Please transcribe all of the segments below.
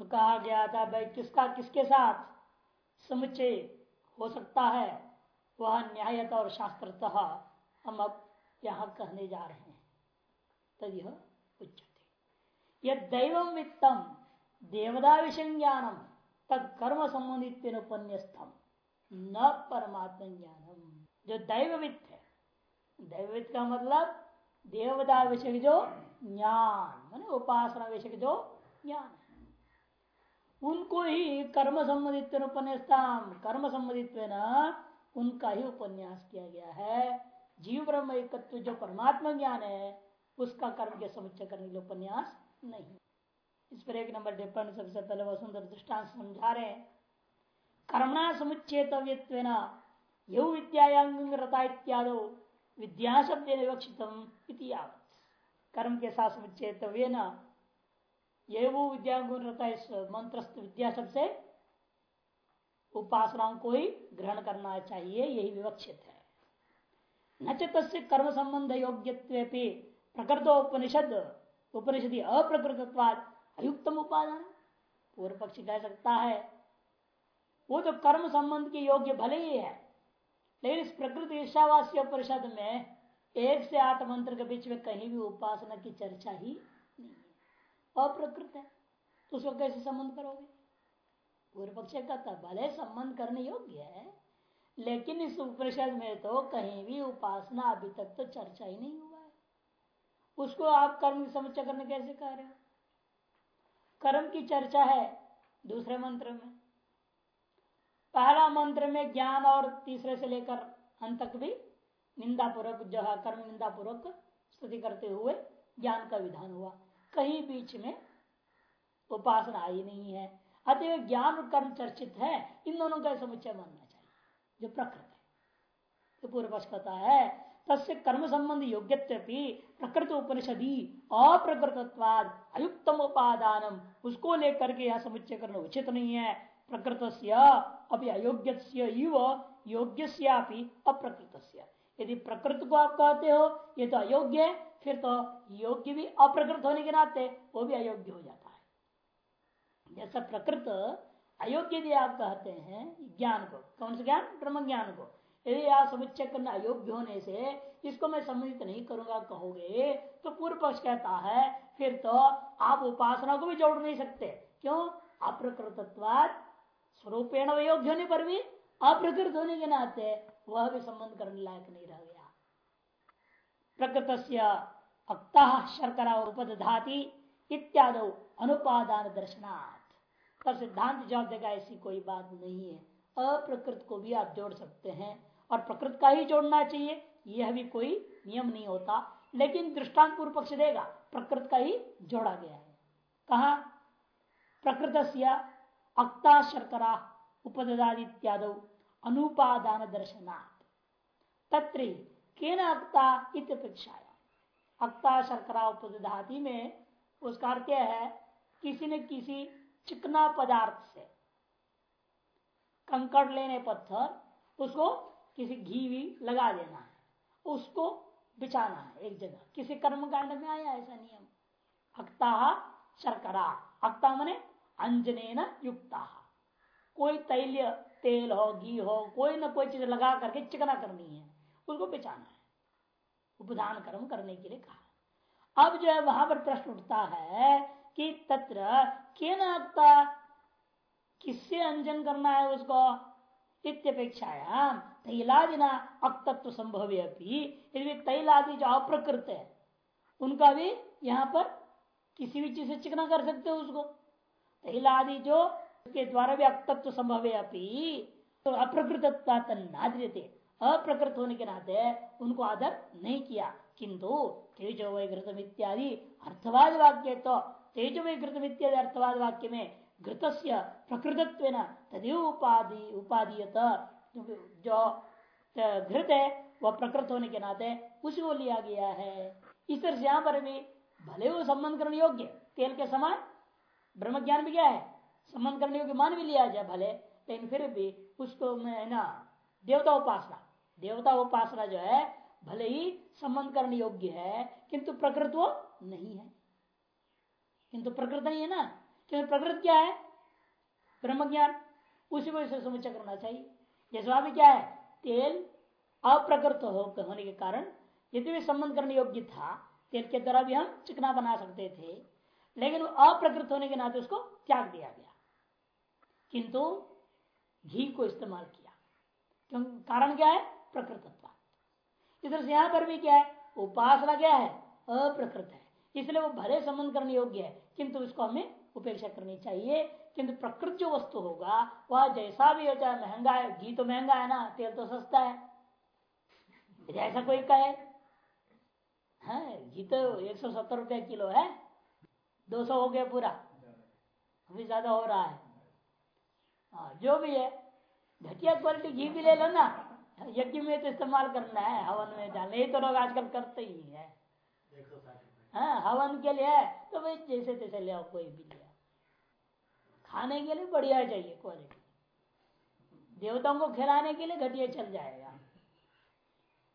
तो कहा गया था, भाई, किसका, किसके साथ समुच्चय हो सकता है? वह न्यायता और शास्त्रतः हम अब यहाँ कहने जा रहे हैं। तद यह उच्चते यह वित्तम देवदा विषय ज्ञानम तद कर्म संबंधित उपन्यस्तम न परमात्म ज्ञानम। जो दैववित है दैववित का मतलब देवदा विषय जो ज्ञान, मान उपासना विषय जो ज्ञान उनको ही कर्म संबंधित उपन्यासताम कर्म संबंधित उनका ही उपन्यास किया गया है। जीव ब्रह्म एकत्व जो परमात्मा ज्ञान है, उसका कर्म के समुच्चय करने के लिए उपन्यास नहीं। इस पर एक नंबर टिप्पणी सबसे पहले वसुंधर दृष्टांत समझा रहे हैं। कर्मणा समुच्चेतव्य यु विद्याता इत्यादि विद्या शब्द विवक्षित कर्म के साथ समुच्चेतव्य ये वो विद्या रहता है इस मंत्रस्थ विद्या शब्द से उपासनाओं को ही ग्रहण करना चाहिए, यही विवक्षित है। न च कर्म संबंध योग्य प्रकृतोपनिषद उपनिषद अप्रकृतवाद अयुक्तम उपादान। पूर्व पक्ष कह सकता है, वो तो कर्म संबंध के योग्य भले ही है, लेकिन इस प्रकृति ईशावास्य परिषद में एक से आठ मंत्र के बीच में कहीं भी उपासना की चर्चा ही नहीं है। अप्रकृत है। तो उसको कैसे संबंध करोगे? पूर्व पक्ष कहता भले संबंध करने योग्य है, लेकिन इस उपनिषद में तो कहीं भी उपासना अभी तक तो चर्चा ही नहीं हुआ है। उसको आप कर्म की समीक्षा करने कैसे कह रहे हो? कर्म की चर्चा है दूसरे मंत्र में। पहला मंत्र में ज्ञान और तीसरे से लेकर अंत तक भी निंदा पूर्वक जो है कर्म निंदा पूर्वक स्तुति करते हुए ज्ञान का विधान हुआ। कहीं बीच में उपासना आई नहीं है। अतः ज्ञान और कर्म चर्चित है। इन दोनों का समुच्चय मानना चाहिए। जो प्रकृत है। तो पूर्व पक्ष कहता है, तस्य कर्म संबंध योग्य प्रकृत उपनिषदी अप्रकृतवाद अयुक्तम उपादान उसको लेकर के यह समुच्चय करना उचित नहीं है। प्रकृत अभी अयोग्य योग्य अप्रकृत यदि प्रकृत को आप कहते हो, ये तो अयोग्य है। फिर तो योग्य भी अप्रकृत होने के नाते वो भी अयोग्य हो जाता है। जैसा प्रकृत अयोग्य यदि आप कहते हैं, ज्ञान को, कौन सा ज्ञान? ब्रह्म ज्ञान को। यदि आप समुच्चय करना अयोग्य होने से इसको मैं सम्मिलित नहीं करूँगा, कहोगे तो पूर्व पक्ष कहता है, फिर तो आप उपासना को भी जोड़ नहीं सकते। क्यों? अप्रकृतत्वाद स्वरूपेण अयोग्य होने पर भी अप्रकृत होने के नाते वह भी संबंध करने लायक नहीं रह प्रकृत अक्ता शर्करा उपदधाति इत्यादि अनुपादान दर्शनाथ तब सिद्धांत जवाब देगा, ऐसी कोई बात नहीं है। अप्रकृत को भी आप जोड़ सकते हैं और प्रकृत का ही जोड़ना चाहिए, यह भी कोई नियम नहीं होता। लेकिन दृष्टांत पूर्व पक्ष देगा, प्रकृत का ही जोड़ा गया है। कहा? प्रकृत अक्ता शर्करा उपदादित्याद अनुपादान दर्शनात् तत्र केन अक्ता इत्यपेक्षाया अक्ता शर्करा उपदादि में उसका अर्थ है, किसी न किसी चिकना पदार्थ से। कंकड़ लेने पत्थर, उसको किसी घी भी लगा देना है, उसको बिछाना है एक जगह। किसी कर्मकांड में आया ऐसा नियम। अक्ता शर्करा। अक्ता मने अंजन युक्ता। कोई तैल्य तेल हो, घी हो, कोई ना कोई चीज़ लगा करके चिकना करनी है। उसको बिछाना है। उपदान कर्म करने के लिए कहा। अब जो है वहाँ पर प्रश्न उठता है कि तत्र के नक्ता किससे अंजन करना है उसको? इत्यपेक्षायाम तैलादिना अक्तत्व संभव यदि तैलादि जो अप्रकृत है, उनका भी यहाँ पर किसी भी चीज़ से चिकना कर सकते हो उसको। तैलादि जो के द्वारा भी अक्तत्व संभव है तो अप्रकृत नाद्यते। अप्रकृत होने के नाते उनको आदर नहीं किया। किंतु तेजो वैघृतम इत्यादि अर्थवाद वाक्य तो तेजो वैघृतम इत्यादि अर्थवाद वाक्य में घृत प्रकृतत्व तदेव उपाधि, उपाधीयत, जो घृत है, वह प्रकृत होने के नाते उसी को लिया गया है। इस तरह से यहाँ पर भी भले वो संबंध करने योग्य, तेल के समान ब्रह्म ज्ञान भी क्या है? संबंध करने योग्य मान भी लिया जाए भले, लेकिन फिर भी उसको मैं ना, देवता उपासना। देवता उपासना जो है, भले ही संबंध करने योग्य है, किंतु प्रकृत वो नहीं है। किंतु प्रकृत नहीं है ना? क्योंकि प्रकृति क्या है? ब्रह्म ज्ञान उसी को इसे समुचय करना चाहिए। जैसे वहाँ क्या है? तेल अप्रकृत होने के कारण यदि भी संबंध करने योग्य था, तेल के द्वारा भी हम चिकना बना सकते थे, लेकिन अप्रकृत होने के नाते उसको त्याग दिया गया। किंतु घी को इस्तेमाल किया। क्यों? कारण क्या है? प्रकृतत्व इधर से यहाँ पर भी क्या है? उपासना क्या है? अप्रकृत है। इसलिए वो भले संबंध करने योग्य है, किंतु उसको हमें उपेक्षा करनी चाहिए। किंतु प्रकृत जो वस्तु होगा, वह जैसा भी हो, चाहे महँगा है, घी तो महँगा है ना, तेल तो सस्ता है। ऐसा कोई कहे। घी तो एक सौ सत्तर रुपया किलो है। दो सौ हो गया पूरा। अभी ज़्यादा हो रहा है। हाँ जो भी है, घटिया क्वालिटी घी भी ले लो ना। यज्ञ में तो इस्तेमाल करना है हवन में डालने ये तो लोग आजकल करते ही है। हाँ हवन के लिए तो भाई जैसे तैसे ले आओ कोई भी ले खाने के लिए बढ़िया चाहिए क्वालिटी देवताओं को खिलाने के लिए घटिया चल जाएगा।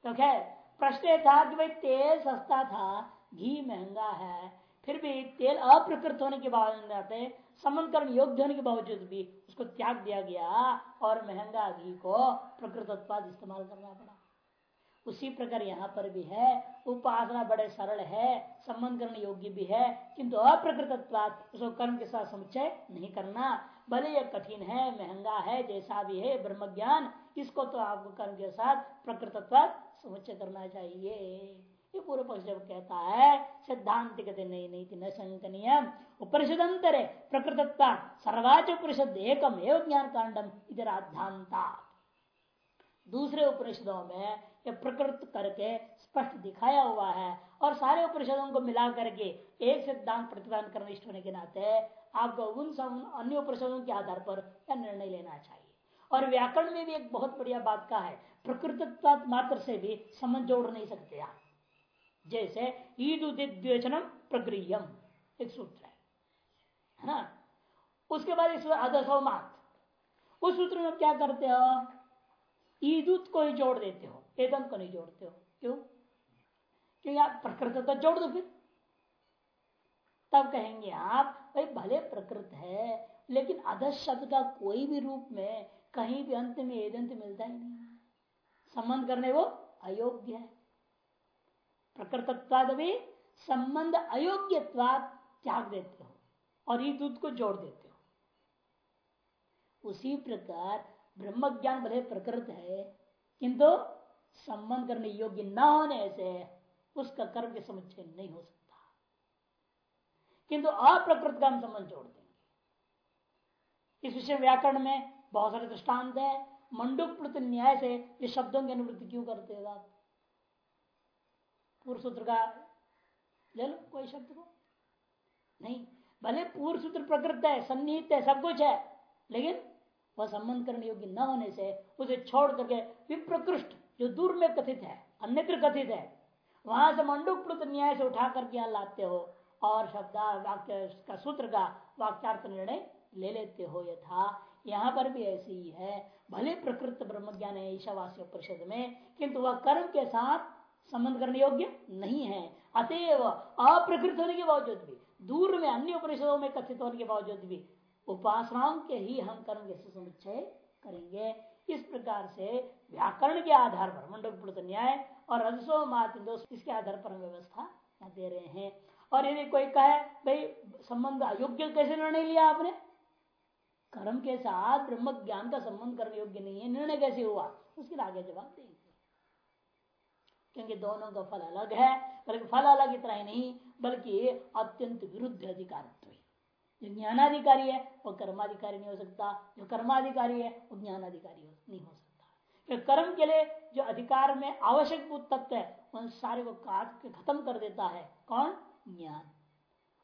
तो खैर प्रश्न था कि भाई तेल सस्ता था घी महँगा है फिर भी तेल अप्रकृत होने के बावजूद संबंध करण योग्य होने के बावजूद भी उसको त्याग दिया गया और महँगा घी को प्रकृत उत्पाद इस्तेमाल करना पड़ा। उसी प्रकार यहाँ पर भी है, उपासना बड़े सरल है संबंध करने योग्य भी है, किंतु अप्रकृत उसको कर्म के साथ समुच्चय नहीं करना। भले यह कठिन है, महँगा है, जैसा भी है ब्रह्म ज्ञान इसको तो आपको कर्म के साथ प्रकृत समुच्चय करना चाहिए। ये पूर्व पक्ष जब कहता है, सिद्धांत कहते, नहीं नहीं थी न शंकनीय उपनिषद अंतर है प्रकृतत्ता सर्वाच उपनिषद एकम एवं ज्ञान कांडम इधर आध्यांता दूसरे उपनिषदों में ये प्रकृत करके स्पष्ट दिखाया हुआ है, और सारे उपनिषदों को मिला करके एक सिद्धांत प्रतिपादन करने इष्ट होने के नाते आपको उन सब अन्य उपनिषदों के आधार पर यह निर्णय लेना चाहिए। और व्याकरण में भी एक बहुत बढ़िया बात का है प्रकृत मात्र से भी संबंध जोड़ नहीं सकते आप। जैसे ईद उद्वेचनम प्रक्रियम, एक सूत्र है है ना? उसके बाद इस अदसो मात। उस सूत्र में क्या करते हो? ईदुत को ही जोड़ देते हो, एदम को नहीं जोड़ते हो। क्यों? क्योंकि आप प्रकृत तो जोड़ दो फिर। तब कहेंगे आप, भाई, भले प्रकृत है, लेकिन अधस शब्द का कोई भी रूप में कहीं भी अंत में एदंत मिलता ही नहीं। संबंध करने वो अयोग्य है। प्रकृतत्वाद भी संबंध अयोग्यवाद त्याग देते हो और ये दूध को जोड़ देते हो। उसी प्रकार ब्रह्म ज्ञान भले प्रकृत है, किंतु संबंध करने योग्य न होने से उसका कर्म के समुच्चय नहीं हो सकता। किंतु अप्रकृत का हम संबंध जोड़ देंगे। इस विषय व्याकरण में बहुत सारे दृष्टांत है। मंडुक न्याय से ये शब्दों की अनुवृत्ति क्यों करते हो आप? पूर्व सूत्र का, ले लो कोई शब्द को। नहीं, भले पूर्व सूत्र प्रकृत है, सन्निहित है, सब कुछ है, लेकिन वह संबंध करने योग्य न होने से उसे छोड़ करके विप्रकृष्ट, जो दूर में कथित है, अन्यत्र कथित है, वहाँ से मंडुक न्याय से उठा करके यहाँ लाते हो और शब्द, वाक्य का सूत्र का वाक्यार्थ निर्णय ले लेते हो यथा। यहाँ पर भी ऐसी ही है। भले प्रकृत ब्रह्म ज्ञान है ईशावास्य परिषद में, किंतु वह कर्म के साथ संबंध करने योग्य नहीं है। अतएव अप्रकृत होने के बावजूद भी, दूर में अन्य उपनिषदों में कथित होने के बावजूद भी, उपासनाओं के ही हम कर्म के समुच्चय करेंगे। इस प्रकार से व्याकरण के आधार पर मंडप न्याय और रजसो मात इसके आधार पर हम व्यवस्था दे रहे हैं। और यदि कोई कहे, भाई, संबंध अयोग्य कैसे निर्णय लिया आपने? कर्म के साथ ब्रह्म ज्ञान का संबंध करने योग्य नहीं है। निर्णय कैसे हुआ? उसके आगे जवाब देंगे क्योंकि दोनों का फल अलग है, बल्कि फल अलग इतना ही नहीं, बल्कि अत्यंत विरुद्ध अधिकार जो ज्ञानाधिकारी है, वो कर्माधिकारी नहीं हो सकता, जो कर्माधिकारी है, वो ज्ञानाधिकारी नहीं हो सकता। कर्म के लिए जो अधिकार में आवश्यक तत्व है उन सारे को काट के खत्म कर देता है। कौन? ज्ञान।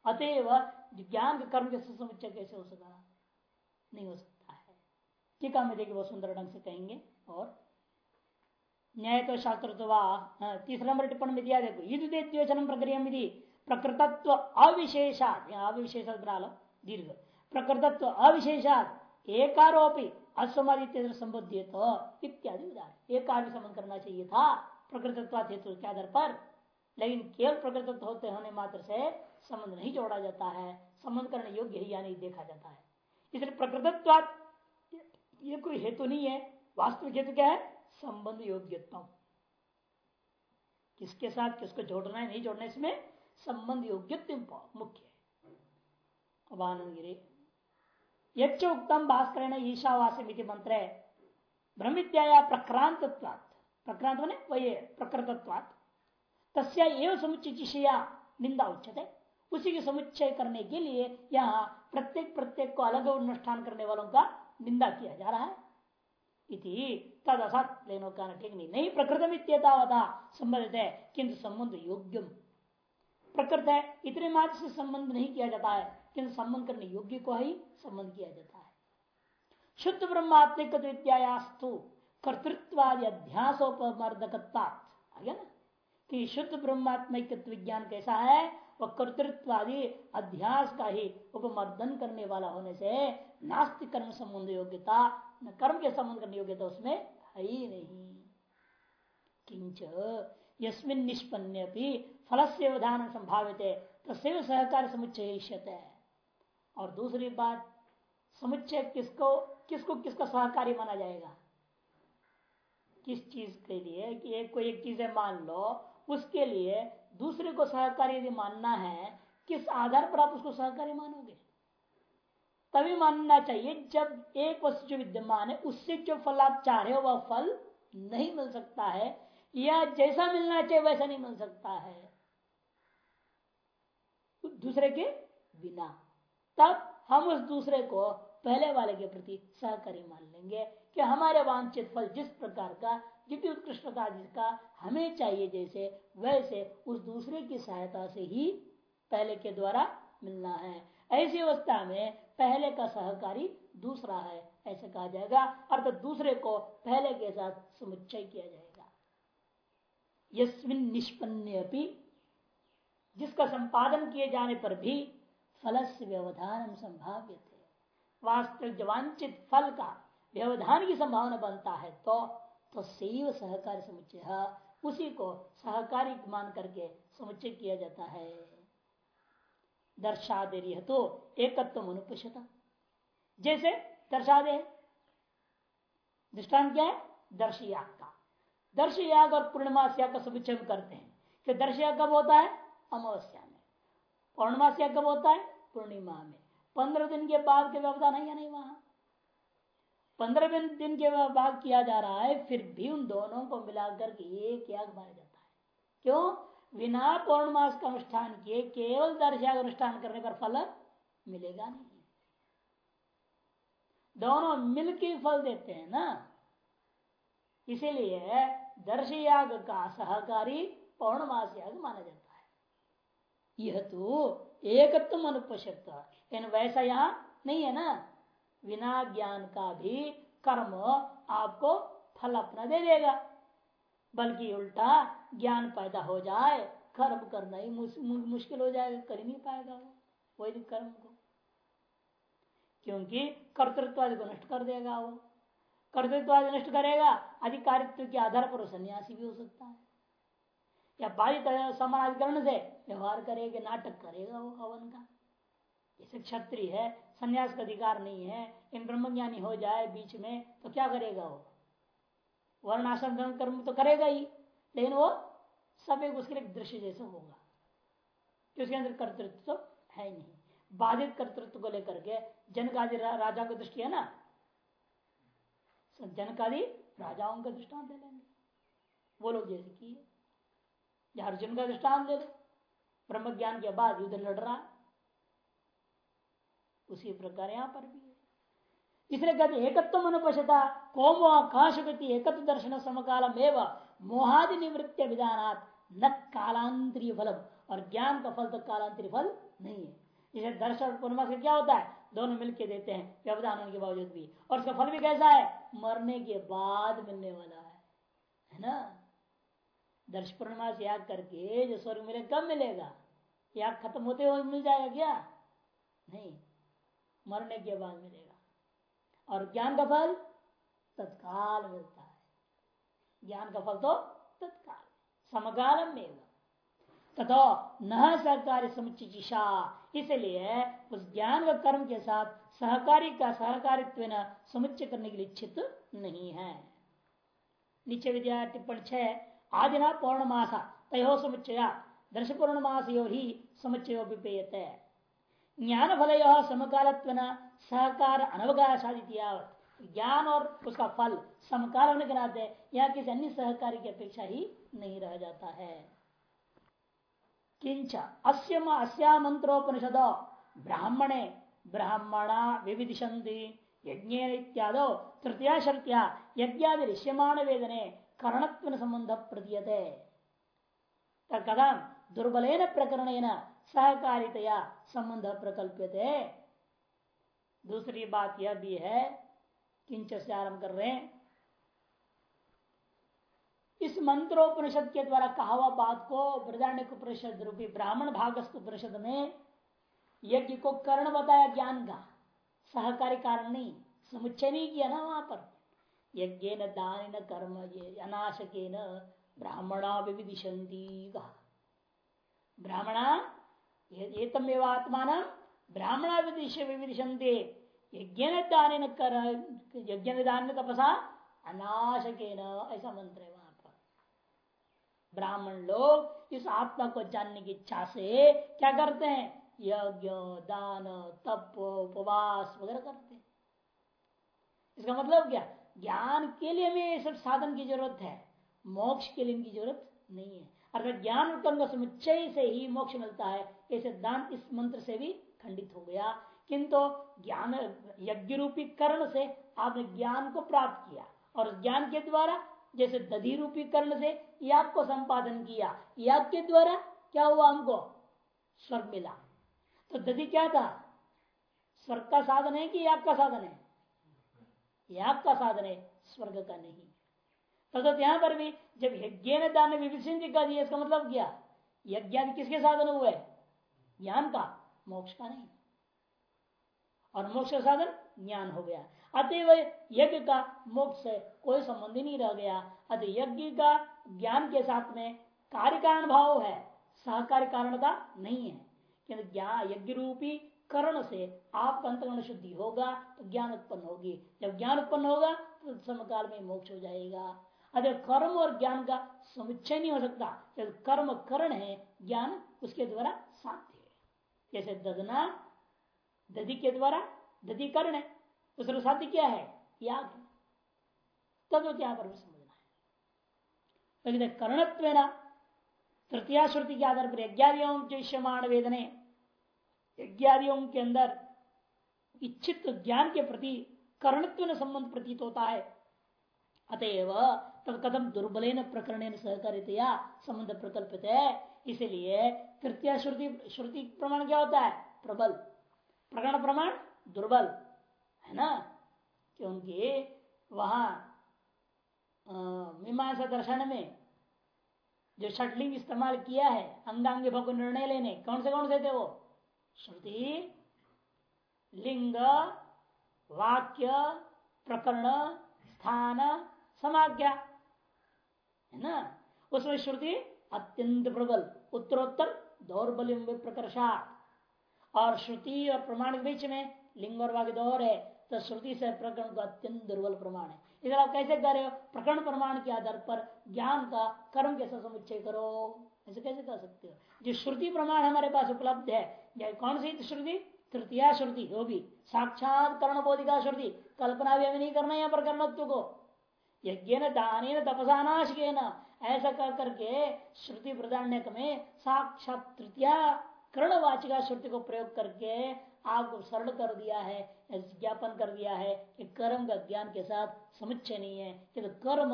अतएव ज्ञान के कर्म के समुच्चय कैसे हो सकता? नहीं हो सकता है। ठीक है देखिए वो सुंदर ढंग से कहेंगे और न्याय तो शास्त्र तीसरा नंबर टिप्पणी में दिया देखो युद्ध प्रक्रिया विधि प्रकृतत्व अविशेषात अविशेष दीर्घ. प्रकृतत्व अविशेषात, एकारोपी असमादित्य संबुद्ध तो इत्यादि उदाहरण. एक कार्य संबंध करना चाहिए था प्रकृतत्व हेतु के आधार पर लेकिन केवल प्रकृतत्व होते होने मात्र से संबंध नहीं जोड़ा जाता है, संबंध करने योग्य है या नहीं देखा जाता है। इसलिए प्रकृतत्वात ये कोई हेतु नहीं है, वास्तविक हेतु क्या है? संबंध योग्यत्म किसके साथ किसको जोड़ना है, नहीं जोड़ना इसमें संबंध योग्यत्व मुख्य है। अब आनंद उत्तम भास्कर ईशावासी मंत्र है। ब्रह्मित्या प्रक्रांत प्रक्रांत ने वही प्रकृतत्वात। तस्या निंदा उच्चते उसी के समुच्चय करने के लिए यहाँ प्रत्येक प्रत्येक को अलग अनुष्ठान करने वालों का निंदा किया जा रहा है। इति तद असत लेनो का ठीक नहीं नहीं प्रकृतम इत्यतावता संबंधित है किंतु संबंध योग्यम। प्रकृत है इतने मात्र से संबंध नहीं किया जाता है किंतु संबंध करने योग्य को ही संबंध किया जाता है। शुद्ध ब्रह्मात्मिक विद्यास्तु कर्तृत्वादि अध्यासोपमर्दकता आगे ना? कि शुद्ध ब्रह्मात्मिक विज्ञान कैसा है? वह कर्तृत्वादि अध्यास का ही उपमर्दन करने वाला होने से नास्तिक कर्म संबंध योग्यता न कर्म के संबंध करने योग्यता उसमें है ही नहीं। किंच यस्मिन निष्पन्न फल से अवधान संभावित है तो तस्व सहकार समुच्चय है और दूसरी बात, समुच्चय किसको किसको, किसका सहकारी माना जाएगा? किस चीज़ के लिए कि एक को एक चीज़ मान लो, उसके लिए दूसरे को सहकारी यदि मानना है, किस आधार पर आप उसको सहकारी मानोगे? तभी मानना चाहिए, जब एक वस्तु जो विद्यमान है, उससे जो फल आप चाह रहे हो, वह फल नहीं मिल सकता है, या जैसा मिलना चाहिए, वैसा नहीं मिल सकता है। दूसरे के बिना। तब हम उस दूसरे को पहले वाले के प्रति सहकारी मान लेंगे कि हमारे वांछित फल जिस प्रकार का जितनी उत्कृष्टता जिसका हमें चाहिए, जैसे, वैसे उस दूसरे की सहायता से ही पहले के द्वारा मिलना है। ऐसी अवस्था में पहले का सहकारी दूसरा है, ऐसे कहा जाएगा। अर्थात दूसरे को पहले के साथ समुच्चय किया जाएगा। यस्मिन निष्पन्न जिसका संपादन किए जाने पर भी फल से व्यवधान संभाव्य थे वास्तविक वांछित फल का व्यवधान की संभावना बनता है तो तो सैव सहकारी समुच्चय, उसी को सहकारी मान करके समुच्चय किया जाता है। दर्शा दे रही है तो एकत्व अनुपता जैसे दर्शा दे दृष्टान क्या है? दर्शयाग का। दर्शयाग और पूर्णमास याग का समुच्चय करते हैं। कि दर्शयाग कब होता है? अमावस्या में। पौर्णमास याग कब होता है? पूर्णिमा में। पंद्रह दिन के बाद के व्यवधान है या नहीं वहाँ? पंद्रह दिन के बाद किया जा रहा है, फिर भी उन दोनों को मिलाकर के एक याग माना जाता है। क्यों? बिना पौर्णमास का अनुष्ठान किए, केवल दर्शा अनुष्ठान करने पर फल मिलेगा नहीं। दोनों मिलके फल देते हैं ना। इसीलिए दर्श याग का सहकारी पौर्णमास याग माना जाता है। यह तो एकत्व अनुपशक्त वैसा यहाँ नहीं है ना। बिना ज्ञान का भी कर्म आपको फल अपना दे देगा। बल्कि उल्टा ज्ञान पैदा हो जाए, कर्म करना ही मुश्किल हो जाएगा, कर ही नहीं पाएगा वो, वही कर्म को। क्योंकि कर्तृत्व आदि को नष्ट कर देगा वो। कर्तृत्व आदि नष्ट करेगा, अधिकारित्व के आधार पर सन्यासी भी हो सकता है। या बाधित समानाधिकरण से व्यवहार करेगा, नाटक करेगा वो हवन का। जैसे क्षत्रिय है, संन्यास का अधिकार नहीं है, इन ब्रह्मज्ञानी हो जाए बीच में तो क्या करेगा वो? वर्णाश्रम कर्म तो करेगा ही। लेकिन वो सब एक उसके लिए दृश्य जैसे होगा कि उसके अंदर कर्तृत्व तो है नहीं। बाधित कर्तृत्व को लेकर के जनकादि राजा की दृष्टि है ना? जनकादि राजाओं का दृष्टांत ले लेंगे। वो लोग जैसे या अर्जुन का दृष्टांत ले ले। ब्रह्म ज्ञान के बाद युद्ध लड़ रहा उसी प्रकार यहाँ पर भी इसलिए कहते एकत्व अनुपशता कोमो आकाश गति एकत्व दर्शन समकालम एवं मोहादि निवृत्ति विधानात न कालांतरीय फल और ज्ञान का फल तो कालांतरीय फल नहीं है। इसे दर्शन और पूर्णिमा से क्या होता है? दोनों मिलके देते हैं व्यवधान होने के बावजूद भी। और उसका फल भी कैसा है? मरने के बाद मिलने वाला है। है ना? दर्श पूर्णिमा से याद करके जो स्वर्ग मिले, कब मिलेगा? याद खत्म होते हुए मिल जाएगा क्या? नहीं। मरने के बाद मिलेगा। और ज्ञान का फल तत्काल मिलता ज्ञान का फल तो तत्काल समकाल में तथा न सहकारी समुचिशा इसलिए उस ज्ञान व कर्म के साथ सहकारी का सहकारित्व न समुच्चय करने के लिए इच्छित नहीं है। नीचे विद्या टिप्पणी छह आदिना पौर्णमासा, तयो समुच्चया। दर्श पौर्णमास यो ही समुच्चय ज्ञान फल समकालत्व सहकार अनवकाशादित्यावत ज्ञान और उसका फल समकाल होने के नाते या किसी अन्य सहकारी की अपेक्षा ही नहीं रह जाता है। किंच अस्या मंत्रोपनिषद ब्राह्मणे ब्राह्मणा विविधिशंति यज्ञ इत्याद तृतीया शर्त्या यज्ञादि ऋष्यमाण वेदने करणत्व संबंध प्रतीयते। कदम दुर्बल प्रकरण सहकारितया संबंध प्रकल्प्यते। दूसरी बात यह भी है किंच से आरंभ कर रहे हैं। इस मंत्रोपनिषद के द्वारा कहा हुआ बात को बृदारण्य उपनिषद रूपी ब्राह्मण भागस्थ उपनिषद में यज्ञ को कर्ण बताया ज्ञान का। सहकारी कारण नहीं, समुच्चय नहीं किया ना वहाँ पर। यज्ञ न दान न कर्म ये अनाशक न ब्राह्मणा विविधिशंति ब्राह्मणा, ये तमेव आत्मान ब्राह्मणा विविधिशंति यज्ञ दान कर यज्ञ दान तपसा अनाशक ऐसा मंत्र है वहाँ पर। ब्राह्मण लोग इस आत्मा को जानने की इच्छा से क्या करते हैं? यज्ञ, दान, तप, उपवास वगैरह करते हैं। इसका मतलब क्या? ज्ञान के लिए हमें सब साधन की ज़रूरत है। मोक्ष के लिए इनकी ज़रूरत नहीं है। अर्थात ज्ञान कर्म समुच्चय से ही मोक्ष मिलता है। ऐसे दान इस मंत्र से भी खंडित हो गया। किंतु ज्ञान यज्ञ रूपी कर्ण से आपने ज्ञान को प्राप्त किया और ज्ञान के द्वारा जैसे दधि रूपी कर्ण से याग को संपादन किया, याग के द्वारा क्या हुआ हमको? स्वर्ग मिला। तो दधि क्या था? स्वर्ग का साधन है कि याग का साधन है? याग का साधन है, स्वर्ग का नहीं। तो यहाँ पर भी जब यज्ञ ने दान विभिन्न का दिया इसका मतलब क्या? यज्ञ किसके साधन हुए? ज्ञान का, मोक्ष का नहीं। और मोक्ष साधन ज्ञान हो गया। अतएव यज्ञ का मोक्ष से कोई संबंध ही नहीं रह गया। अतः यज्ञ का ज्ञान के साथ में कार्य कारण भाव है, सहकार्य कारण का नहीं है। क्योंकि ज्ञान यज्ञ रूपी कर्ण से आपका अंतरण शुद्धि होगा तो ज्ञान उत्पन्न होगी। जब ज्ञान उत्पन्न होगा तो समकाल में मोक्ष हो जाएगा। अतः कर्म और ज्ञान का समुच्चय नहीं हो सकता। कर्म करण है, ज्ञान उसके द्वारा साध्य है। जैसे ददना दधि के द्वारा दधि कर्ण है। दूसरा साध्य क्या है? याग है। तब क्या पर समझना है। कर्णत्व तृतीया श्रुति के आधार पर यज्ञादियों जैष्यमाण वेदने, यज्ञादियों के अंदर इच्छित ज्ञान के प्रति कर्णत्व संबंध प्रतीत होता है। अतएव तब कदम दुर्बल प्रकरण सहकारितया संबंध प्रकल्पित है। इसलिए तृतीय श्रुति श्रुति प्रमाण क्या होता है? प्रबल। प्रकरण प्रमाण दुर्बल, है ना? क्योंकि वहाँ मीमांसा दर्शन में जो षटलिंग इस्तेमाल किया है अंगांग भव को निर्णय लेने कौन से कौन से थे वो? श्रुति, लिंग, वाक्य, प्रकरण, स्थान, समाज्ञा, है ना? उसमें श्रुति अत्यंत प्रबल, उत्तरोत्तर, दौर्बल्य प्रकर्षा और श्रुति और प्रमाण के बीच में लिंग और वाक्य दौर है तो श्रुति से प्रकरण का अत्यंत दुर्बल प्रमाण है। इधर आप कैसे कर रहे हो? प्रकरण प्रमाण के आधार पर ज्ञान का कर्म कैसे समुच्चय करो। ऐसे कैसे कर सकते हो? जो श्रुति प्रमाण हमारे पास उपलब्ध है कौन सी श्रुति? तृतीया श्रुति होगी। साक्षात कर्ण बोधिका श्रुति। कल्पना भी हमें नहीं करना यहाँ पर कर्णत्व को। यज्ञ न दान तपसानाश के न ऐसा कर करके श्रुति प्रधान्य में साक्षात तृतीया कर्णवाचिका श्रुति को प्रयोग करके आपको सरल कर दिया है, ज्ञापन कर दिया है कि कर्म का ज्ञान के साथ समुच्चय नहीं है। कि तो कर्म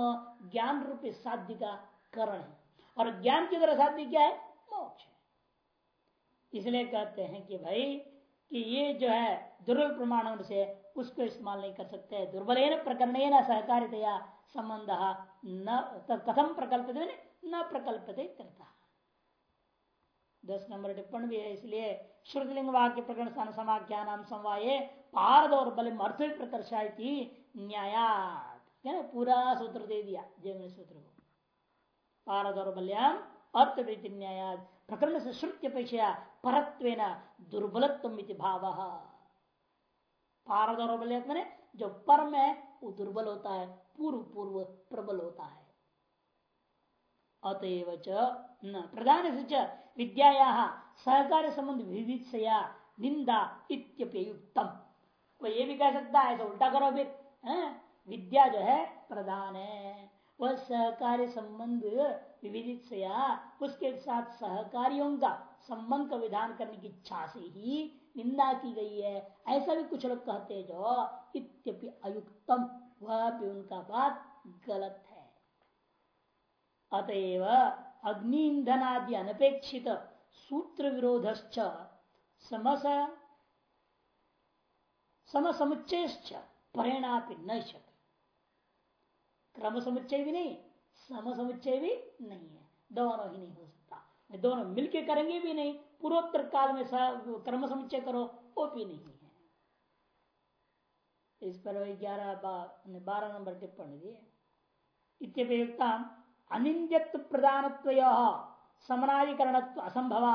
ज्ञान रूपी साध्य का करण है। और ज्ञान की तरह साध्य क्या है? मोक्ष इसलिए कहते हैं कि भाई, कि ये जो है दुर्बल प्रमाण से उसको इस्तेमाल नहीं कर सकते। दुर्बल प्रकरण न सहकारितया संबंध न कथम प्रकल्पित न प्रकल्पित करता दस नंबर टिप्पण भी है, इसलिए श्रुतिलिंग वाक्य प्रकरण स्थान समाख्या नाम समवाये पारद और बल अर्थ प्रकर्षा की न्यायात पूरा सूत्र दे दिया जय सूत्र को। पारद और बल्याम अर्थ न्यायात। प्रकरण से श्रुति अपेक्षा परत्व दुर्बलत्व भाव। पार दुर्बल मैंने जो परम है वो दुर्बल होता है, पूर्व पूर्व प्रबल होता है। अतएव न, प्रधान से विद्या सहकार संबंध विविध निंदा इत्यपयुक्तम कोई ये भी कह सकता है तो उल्टा करो फिर। विद्या जो है प्रधान है। वह सहकारी संबंध विविधित उसके साथ सहकारियों का संबंध का विधान करने की इच्छा से ही निंदा की गई है। ऐसा भी कुछ लोग कहते हैं जो इत्यपि अयुक्तम वह भी उनका बात गलत है। अतएव अग्नि ईंधन आदि अनपेक्षित सूत्र विरोध समस समसमुच्चय परिणापि न शक। क्रम समुच्चय भी नहीं सम समुच्चय भी नहीं है। दोनों ही नहीं हो सकता। दोनों मिलके करेंगे भी नहीं, पूर्वोत्तर काल में क्रम समुच्चय करो, वो भी नहीं है। इस पर ग्यारह बारह नंबर टिप्पणी दिए इत्यपेक्षता अनिंद्यत्व प्रधान समनाधिकरण असंभव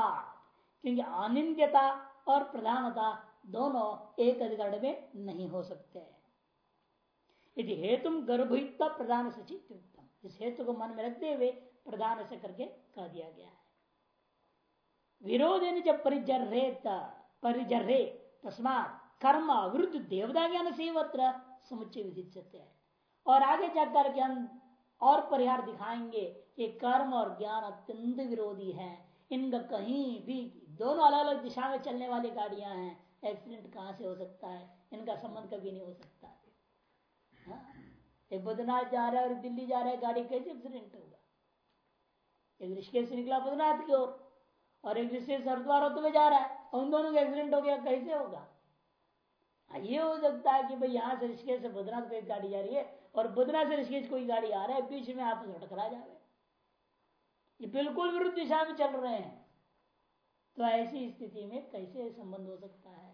क्योंकि अनिंद्यता और प्रधानता दोनों एक अधिकरण में नहीं हो सकते। यदि हेतु गर्भयुक्त प्रधान से उत्तम इस हेतु को मन में रखते हुए प्रधान से करके कह दिया गया है। विरोध जब परिजर्रे परिजर्रे, तस्मात कर्म विरुद्ध देवता ज्ञान से समुच्चय विधित और आगे जाकर के और परिहार दिखाएँगे कि कर्म और ज्ञान अत्यंत विरोधी है। इनका कहीं भी दोनों अलग अलग दिशा में चलने वाली गाड़ियाँ हैं। एक्सीडेंट कहाँ से हो सकता है? इनका संबंध कभी नहीं हो सकता। हाँ? एक बद्रनाथ जा रहा है और दिल्ली जा रहा है गाड़ी कैसे एक्सीडेंट होगा? एक ऋषिकेश से निकला बद्रनाथ की ओर और एक ऋषिकेश हरिद्वार होते हुए जा रहा है उन दोनों का एक्सीडेंट हो गया कैसे होगा? हाँ, ये हो सकता है कि भाई यहाँ से ऋषिकेश से बद्रनाथ को एक गाड़ी जा रही है और बद्रनाथ से ऋषिकेश कोई गाड़ी आ रहा है, बीच में आप टकरा जाए ये बिल्कुल विरुद्ध दिशा में चल रहे हैं। तो ऐसी स्थिति में कैसे संबंध हो सकता है?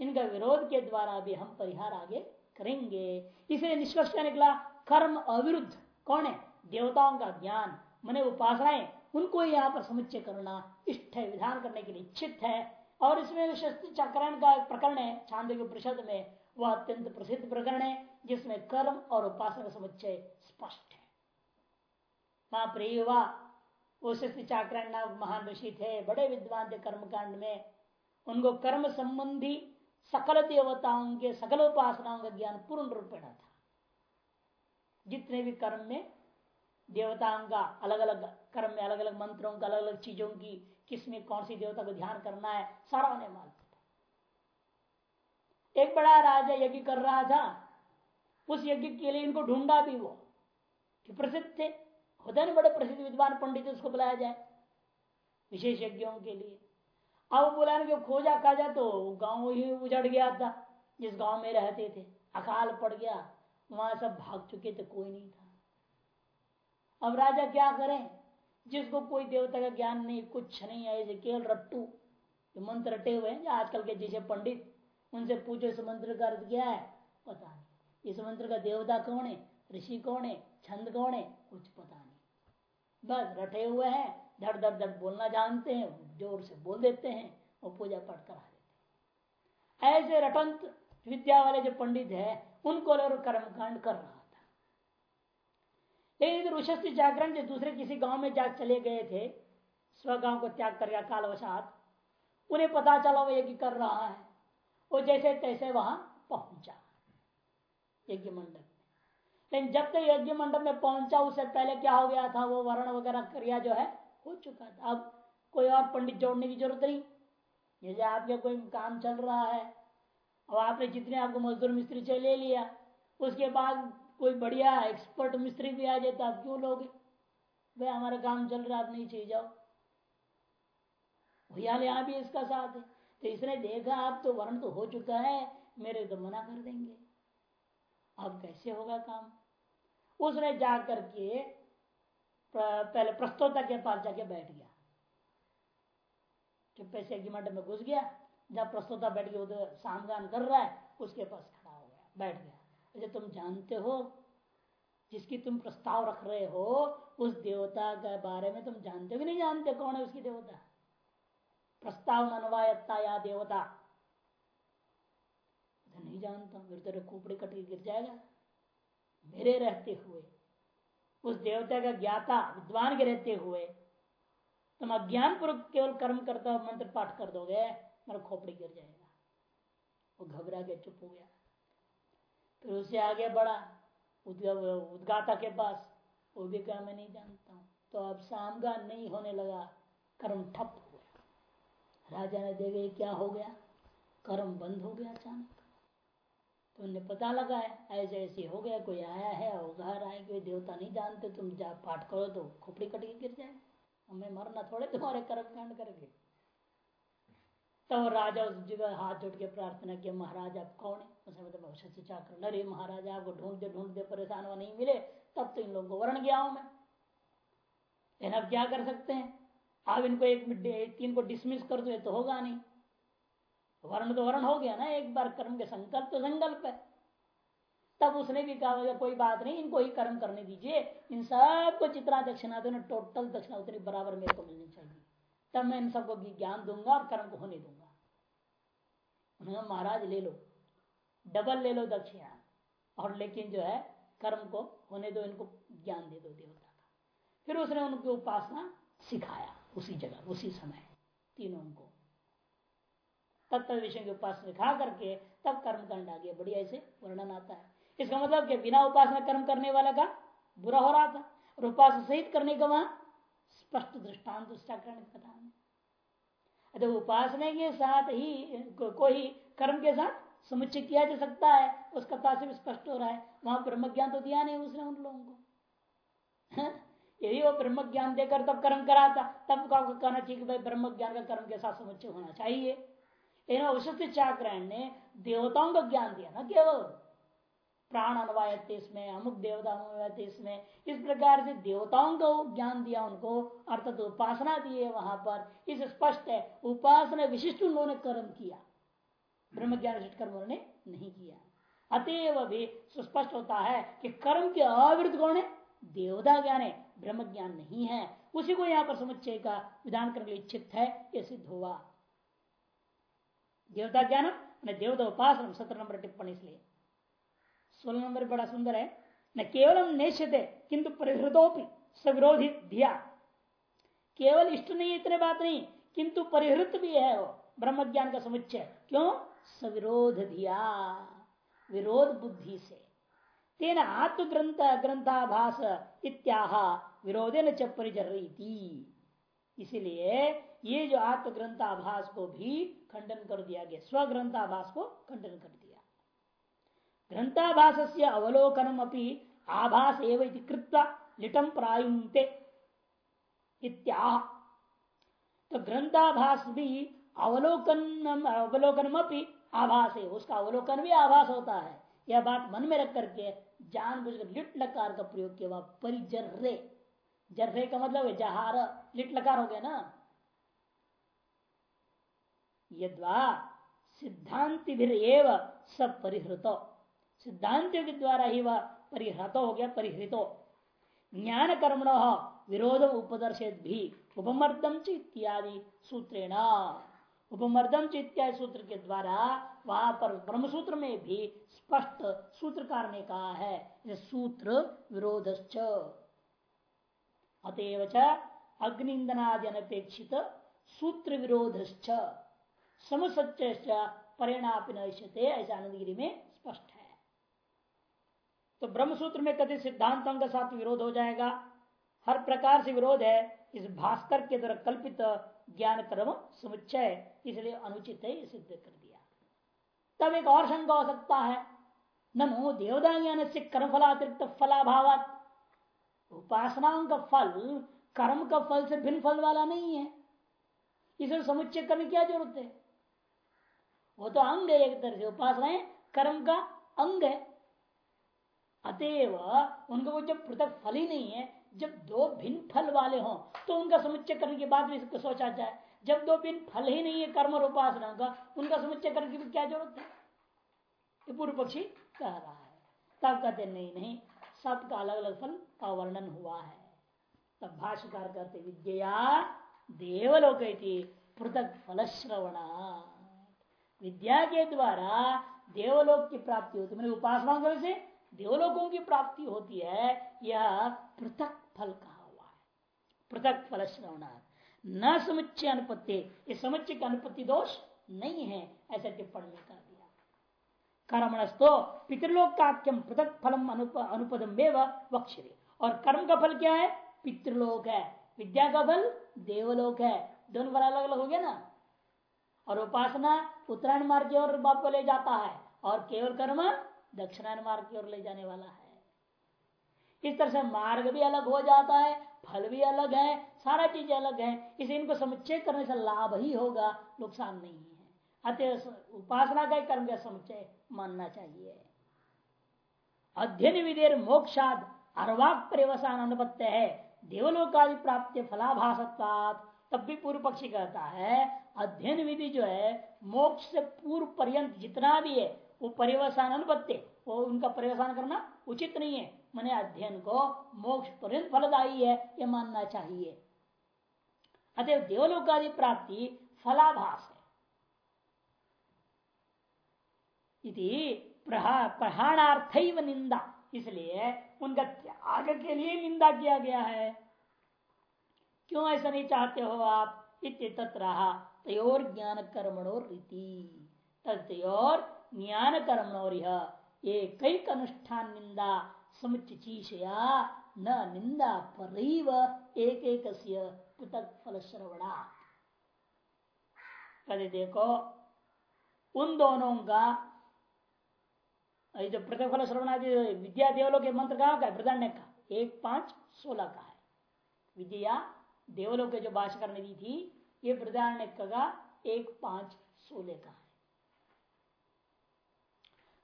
इनका विरोध के द्वारा भी हम परिहार आगे करेंगे। इसे निष्कर्ष निकला कर्म अविरुद्ध कौन है? देवताओं का ज्ञान, मने उपासनाएँ, उनको यहाँ पर समुच्चय करना इष्ट है, विधान करने के लिए इच्छित है। और इसमें चक्रण का प्रकरण है छांद के परिषद में, वह अत्यंत प्रसिद्ध प्रकरण है। जिसमें कर्म और उपासना का समुच्चय स्पष्ट है। माँ प्रिय प्रियवा चाकरण नाम महान ऋषि थे, बड़े विद्वान थे कर्मकांड में। उनको कर्म संबंधी सकल देवताओं के, सकल उपासनाओं का ज्ञान पूर्ण रूपेण था। जितने भी कर्म में देवताओं का अलग अलग कर्म में अलग अलग मंत्रों का अलग अलग चीज़ों की, किसमें कौन सी देवता को ध्यान करना है, सारा उन्हें मालूम था। एक बड़ा राजा यज्ञ कर रहा था उस यज्ञ के लिए इनको ढूंढा भी वो कि प्रसिद्ध थे। होते ना बड़े प्रसिद्ध विद्वान पंडित उसको बुलाया जाए विशेष यज्ञों के लिए। अब बुलाने के खोजा खाजा तो गाँव ही उजड़ गया था, जिस गाँव में रहते थे। अकाल पड़ गया, वहाँ सब भाग चुके थे, कोई नहीं था। अब राजा क्या करें? जिसको कोई देवता का ज्ञान नहीं, कुछ नहीं है, ऐसे केवल रट्टू मंत्र रटे हुए हैं। आजकल के जैसे पंडित, उनसे पूछो इस मंत्र का अर्थ क्या है? पता नहीं। इस मंत्र का देवता कौन है? ऋषि कौन है? छंद कौन है? कुछ पता नहीं। बस रटे हुए हैं, धड़ धड़ धड़ बोलना जानते हैं, ज़ोर से बोल देते हैं और पूजा पाठ करा देते हैं। ऐसे रटंत विद्या वाले जो पंडित है, उनको लोग कर्मकांड कर रहा था। लेकिन जागरण जो दूसरे किसी गाँव में जा चले गए थे, स्व गाँव को त्याग कर गया कालवशात, उन्हें पता चला वो यज्ञ कर रहा है। वो जैसे तैसे वहाँ पहुँचा। यज्ञ मंडप लेकिन जब तक यज्ञ मंडप में पहुँचा, उससे पहले क्या हो गया था? वो वर्ण वगैरह क्रिया जो है, हो चुका था। अब कोई और पंडित जोड़ने की ज़रूरत नहीं। जैसे आपके कोई काम चल रहा है, अब आपने जितने आपको मजदूर मिस्त्री से ले लिया, उसके बाद कोई बढ़िया एक्सपर्ट मिस्त्री भी आ जाए तो आप क्यों लोगे? भाई, हमारा काम चल रहा है, आप नहीं चाहिए जाओ। भैया यहाँ भी इसका साथ है। तो इसने देखा आप तो वर्ण तो हो चुका है, मेरे तो मना कर देंगे। अब कैसे होगा काम? उसने जा करके पहले प्रस्तोता के पास जाके बैठ गया। चुप्पे से मंडप में घुस गया, जब प्रस्तोता बैठ गया, उधर सामगान कर रहा है, उसके पास खड़ा हो गया, बैठ गया। अच्छा तुम जानते हो, जिसकी तुम प्रस्ताव रख रहे हो, उस देवता के बारे में तुम जानते हो कि नहीं जानते कौन है उसकी देवता? प्रस्ताव मनवायत्ता या देवता? तो नहीं जानता फिर तेरे खोपड़ी कट के गिर जाएगा। मेरे रहते हुए, उस देवता का ज्ञाता, विद्वान के रहते हुए, तुम अज्ञान पूर्वक केवल कर्म करता मंत्र पाठ कर दोगे, मेरा खोपड़ी गिर जाएगा। वो घबरा के चुप हो गया। फिर उससे आगे बढ़ा उद्गाता के पास, वो भी कहा, मैं नहीं जानता हूँ। तो अब सामगा नहीं होने लगा, कर्म ठप हो गया। राजा ने देखे क्या हो गया? कर्म बंद हो गया अचानक। तो उन्हें पता लगा है ऐसे ऐसे हो गया, कोई आया है और आए, कोई देवता नहीं जानते, तुम जा पाठ करो तो खोपड़ी कट के गिर जाए। हमें मरना थोड़े तुम्हारे कर्म कांड करके तो राजा उस जगह हाथ जोड़ के प्रार्थना किया, महाराज, आप कौन है? उसने मतलब चाकर अरे महाराज, आपको ढूंढते ढूंढते परेशान हुआ नहीं मिले, तब तो इन लोगों को वर्ण गया हूँ मैं। लेकिन अब क्या कर सकते हैं? आप इनको एक तीन को डिसमिस कर दो तो होगा नहीं। वर्ण तो वर्ण हो गया ना, एक बार कर्म के संकल्प तो संकल्प है। तब उसने भी कहा कोई बात नहीं, इनको ही कर्म करने दीजिए। इन सबको जितना दक्षिणा दो टोटल दक्षिणा उतनी बराबर मेरे को मिलनी चाहिए। तब मैं इन सबको ज्ञान दूँगा और कर्म को होने दूँगा। उन्होंने महाराज, ले लो। डबल ले लो दक्षिणा। और लेकिन जो है, कर्म को होने दो, इनको ज्ञान दे दो, देवता का। फिर उसने उनकी उपासना सिखाया, उसी जगह, उसी समय, तीनों को। तत्व विषय के उपासना सिखा करके तब कर्म कांड आ गया। बढ़िया ऐसे वर्णन आता है। इसका मतलब कि बिना उपासना कर्म करने वाला का बुरा हो रहा था और उपासना सहित करने का वहाँ स्पष्ट दृष्टांत बता अरे उपासना के साथ ही को, कोई कर्म के साथ समुच्चय किया जा सकता है उसका कथा से भी स्पष्ट हो रहा है। वहाँ ब्रह्म ज्ञान तो दिया नहीं उसने उन लोगों को। यदि वो ब्रह्म ज्ञान देकर तब कर्म कराता तब कहना चाहिए कि भाई ब्रह्म ज्ञान का कर्म के साथ समुच्चय होना चाहिए। लेकिन अवशिष्ट चाक्रायण ने देवताओं का ज्ञान दिया ना केवल। प्राण अनुवायत इसमें, अमुक देवता अनुवायत इसमें। इस प्रकार से देवताओं को ज्ञान दिया, उनको अर्थात उपासना दी है वहाँ पर। इस स्पष्ट है, उपासना विशिष्ट उन्होंने कर्म किया। ब्रह्म ज्ञान विशिष्ट कर्म उन्होंने नहीं किया। अतएव भी सुस्पष्ट होता है कि कर्म के अविरुद्ध कौन है? देवता ज्ञान है, ब्रह्म ज्ञान नहीं है। उसी को यहाँ पर समुच्चय का विधान करने के लिए इच्छित है यह सिद्ध हुआ। देवता ज्ञान देवता उपासन सत्र नंबर टिप्पणी इसलिए। सोलह नंबर बड़ा सुंदर है। न केवल नेश्यते किंतु परिहृतोपि, सविरोधी दिया केवल इष्ट नहीं इतने बात नहीं, किंतु परिहृत भी है वो ब्रह्म ज्ञान का समुच्चय। क्यों? सविरोध दिया विरोध बुद्धि से। तेन आत्मग्रंथ, ग्रंथाभास इत्याह विरोधे न च परिचर इसीलिए ये जो आत्मग्रंथाभास को भी खंडन कर दिया गया, स्वग्रंथाभास को खंडन कर दिया। ग्रंथाभास से अवलोकनम अपनी आभास एवं लिटम प्रायुंते इत्याह। तो ग्रंथाभास भी अवलोकन अवलोकन आभास है, उसका अवलोकन भी आभास होता है। यह बात मन में रख करके जान बुझकर लिट लकार का प्रयोग किया परिजर्रे। जर्रे का मतलब है जहार, लिट लकार हो गया ना। यद्वा सिद्धांति भी सब परिहृत सिद्धांतियों के द्वारा ही वह परिहृत हो गया, परिहृतो। ज्ञान कर्मण विरोध उपदर्शित भी। उपमर्दम च इत्यादि सूत्रेण। उपमर्दम च इत्यादि सूत्र के द्वारा वहाँ पर ब्रह्म सूत्र में भी स्पष्ट सूत्रकार ने कहा है सूत्र विरोध अतएव अग्निंदनादि अनपेक्षित सूत्र विरोध समुसच्च परिणाम ऐसा आनंदगिरी में स्पष्ट है। तो ब्रह्मसूत्र में कथित सिद्धांतों के साथ विरोध हो जाएगा। हर प्रकार से विरोध है। इस भास्कर के द्वारा कल्पित ज्ञान कर्म समुच्चय, इसलिए अनुचित है, सिद्ध कर दिया। तब एक और शंका हो सकता है। नमो देवदा ज्ञान से कर्म फलातिरिक्त फलाभाव उपासनाओं का फल, कर्म का फल से भिन्न फल वाला नहीं है। इसे समुच्चय करने क्या ज़रूरत है? वो तो अंग है एक तरह से, उपासना कर्म का अंग है। अतएव उनको जब पृथक फल ही नहीं है, जब दो भिन्न फल वाले हों तो उनका समुच्चय करने के बाद भी सोचा जाए। जब दो भिन्न फल ही नहीं है, कर्म और उपासना का, उनका समुच्चय करने की क्या ज़रूरत है? ये पूर्व पक्षी कह रहा है। तब कहते नहीं नहीं, सबका अलग अलग फल का वर्णन हुआ है। तब भाष्यकार करते विद्या देवलोक पृथक फल श्रवण विद्या के द्वारा देवलोक की प्राप्ति होती है। उपासना से देवलोकों की प्राप्ति होती है, यह पृथक फल कहा हुआ है। पृथक फल श्रवण न समुच्चय अनुपत्ति। इस समुच्चय का अनुपत्ति दोष नहीं है, ऐसे टिप्पणी कर दिया। कर्मणस्तो पितृलोक पृथक फलम अनुपदम वक्षरे और कर्म का फल क्या है? पितृलोक है। विद्या का फल देवलोक है। दोनों फल अलग अलग हो गया ना? और उपासना उत्तरायण मार्ग की ओर बाप को ले जाता है और केवल कर्म दक्षिणायन मार्ग की ओर ले जाने वाला है। इस तरह से मार्ग भी अलग हो जाता है, फल भी अलग है, सारा चीज़ अलग है। इसे इनको समुच्चय करने से लाभ ही होगा, नुकसान नहीं है। अतः उपासना का कर्म का समुच्चय मानना चाहिए। अध्ययन विधेयर मोक्षाद अर्वाक परिवसान अनुपत्य है। देवलोकादि प्राप्त फलाभासत्वात। तब भी पूर्व पक्षी कहता है, अध्ययन विधि जो है, मोक्ष से पूर्व पर्यंत जितना भी है, वो परिवसान अनुपत्य वो उनका परिवसान करना उचित नहीं है। मैंने अध्ययन को मोक्ष पर्यंत फलदायी है यह मानना चाहिए। अतः देवलोकादि प्राप्ति फलाभास है। प्रहाणार्थ निंदा। इसलिए उनका त्याग के लिए निंदा किया गया है। क्यों ऐसा नहीं चाहते हो आप? इत तत्र तयोर ज्ञान कर्मणोर रीति तयोर ज्ञान कर्मणोर एक अनुष्ठान निंदा समुचिशया न निंदा पर एक एक पृथक फल श्रवणा कदे देखो, उन दोनों का जो पृथक फल श्रवणादि विद्या देवलों के मंत्र कहा का है? का। एक पाँच सोलह का है। विद्या देवलों के जो भाषकर ने दी थी, ये प्रधान्य का एक पाँच सोलह का है।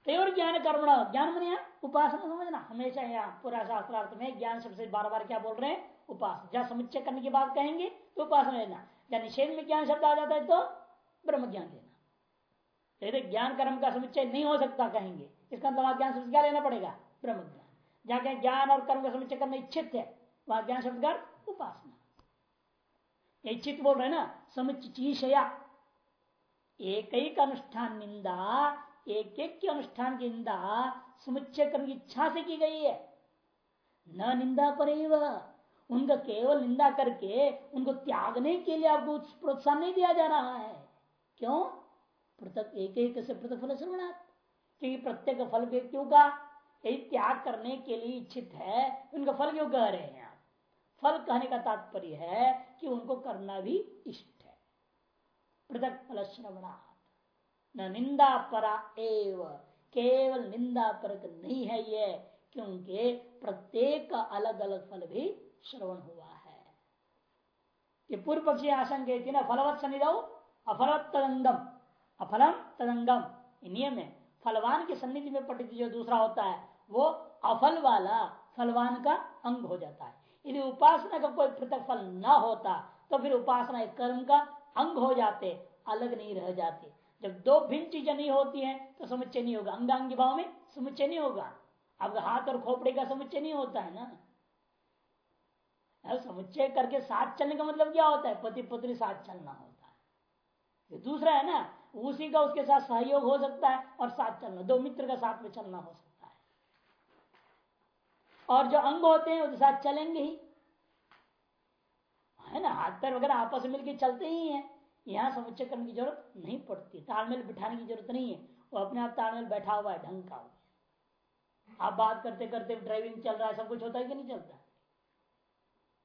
तयोर ज्ञान कर्मण, ज्ञान मन उपासना समझना। हमेशा यहाँ पूरा शास्त्रार्थ में ज्ञान सबसे बार बार क्या बोल रहे हैं? उपासना। जहाँ समुच्चय करने की बात कहेंगे तो उपासना लेना। या निषेध में ज्ञान शब्द आ जाता है तो ब्रह्म ज्ञान लेना यदि ज्ञान कर्म का समुच्चय नहीं हो सकता कहेंगे। इसका मतलब ज्ञान शब्द क्या लेना पड़ेगा ब्रह्म ज्ञान जहाँ ज्ञान और कर्म का समुच्चय करना इच्छित है वहाँ ज्ञान शब्द का उपासना। इच्छित बोल रहे ना समुचिशया एक एक अनुष्ठान निंदा एक एक के अनुष्ठान की निंदा समुच्चय करने की इच्छा से की गई है। न निंदा पर उनका केवल निंदा करके उनको त्यागने के लिए आपको प्रोत्साहन नहीं दिया जा रहा है। क्यों? पृथक एक एक से पृथक फल श्रवणात्। क्योंकि प्रत्येक फल क्यों का यही त्याग करने के लिए इच्छित है, उनका फल क्यों कह रहे हैं आप? फल कहने का तात्पर्य है कि उनको करना भी इष्ट है। पृथक फल श्रवणात् न निंदा परा एव, केवल निंदा पर नहीं है ये, क्योंकि प्रत्येक का अलग अलग फल भी श्रवण हुआ है। ये पूर्व पक्षी आशंक थी ना फलवत सनिधो तदंगम अफलम तदंगम नियम है। फलवान के सन्निधि में पठित जो दूसरा होता है, वो अफल वाला फलवान का अंग हो जाता है। यदि उपासना का कोई पृथक फल न होता तो फिर उपासना एक कर्म का अंग हो जाते, अलग नहीं रह जाते। जब दो भिन्न चीज़ें नहीं होती हैं तो समुच्चय नहीं होगा। अंगांगी भाव में समुच्चय नहीं होगा। अब हाथ और खोपड़े का समुच्चय नहीं होता है ना? समुच्चय करके साथ चलने का मतलब क्या होता है? पति पत्नी साथ चलना होता है। दूसरा है ना? उसी का उसके साथ सहयोग हो सकता है और साथ चलना, दो मित्र का साथ में चलना हो सकता है। और जो अंग होते हैं उसके साथ चलेंगे ही। है ना? हाथ पैर वगैरह आपस में मिलकर चलते ही हैं। यहाँ समुच्चय करने की ज़रूरत नहीं पड़ती। तालमेल बिठाने की ज़रूरत नहीं है। वो अपने आप तालमेल बैठा हुआ है, ढंग का आप बात करते करते ड्राइविंग चल रहा है, सब कुछ होता है कि नहीं चलता?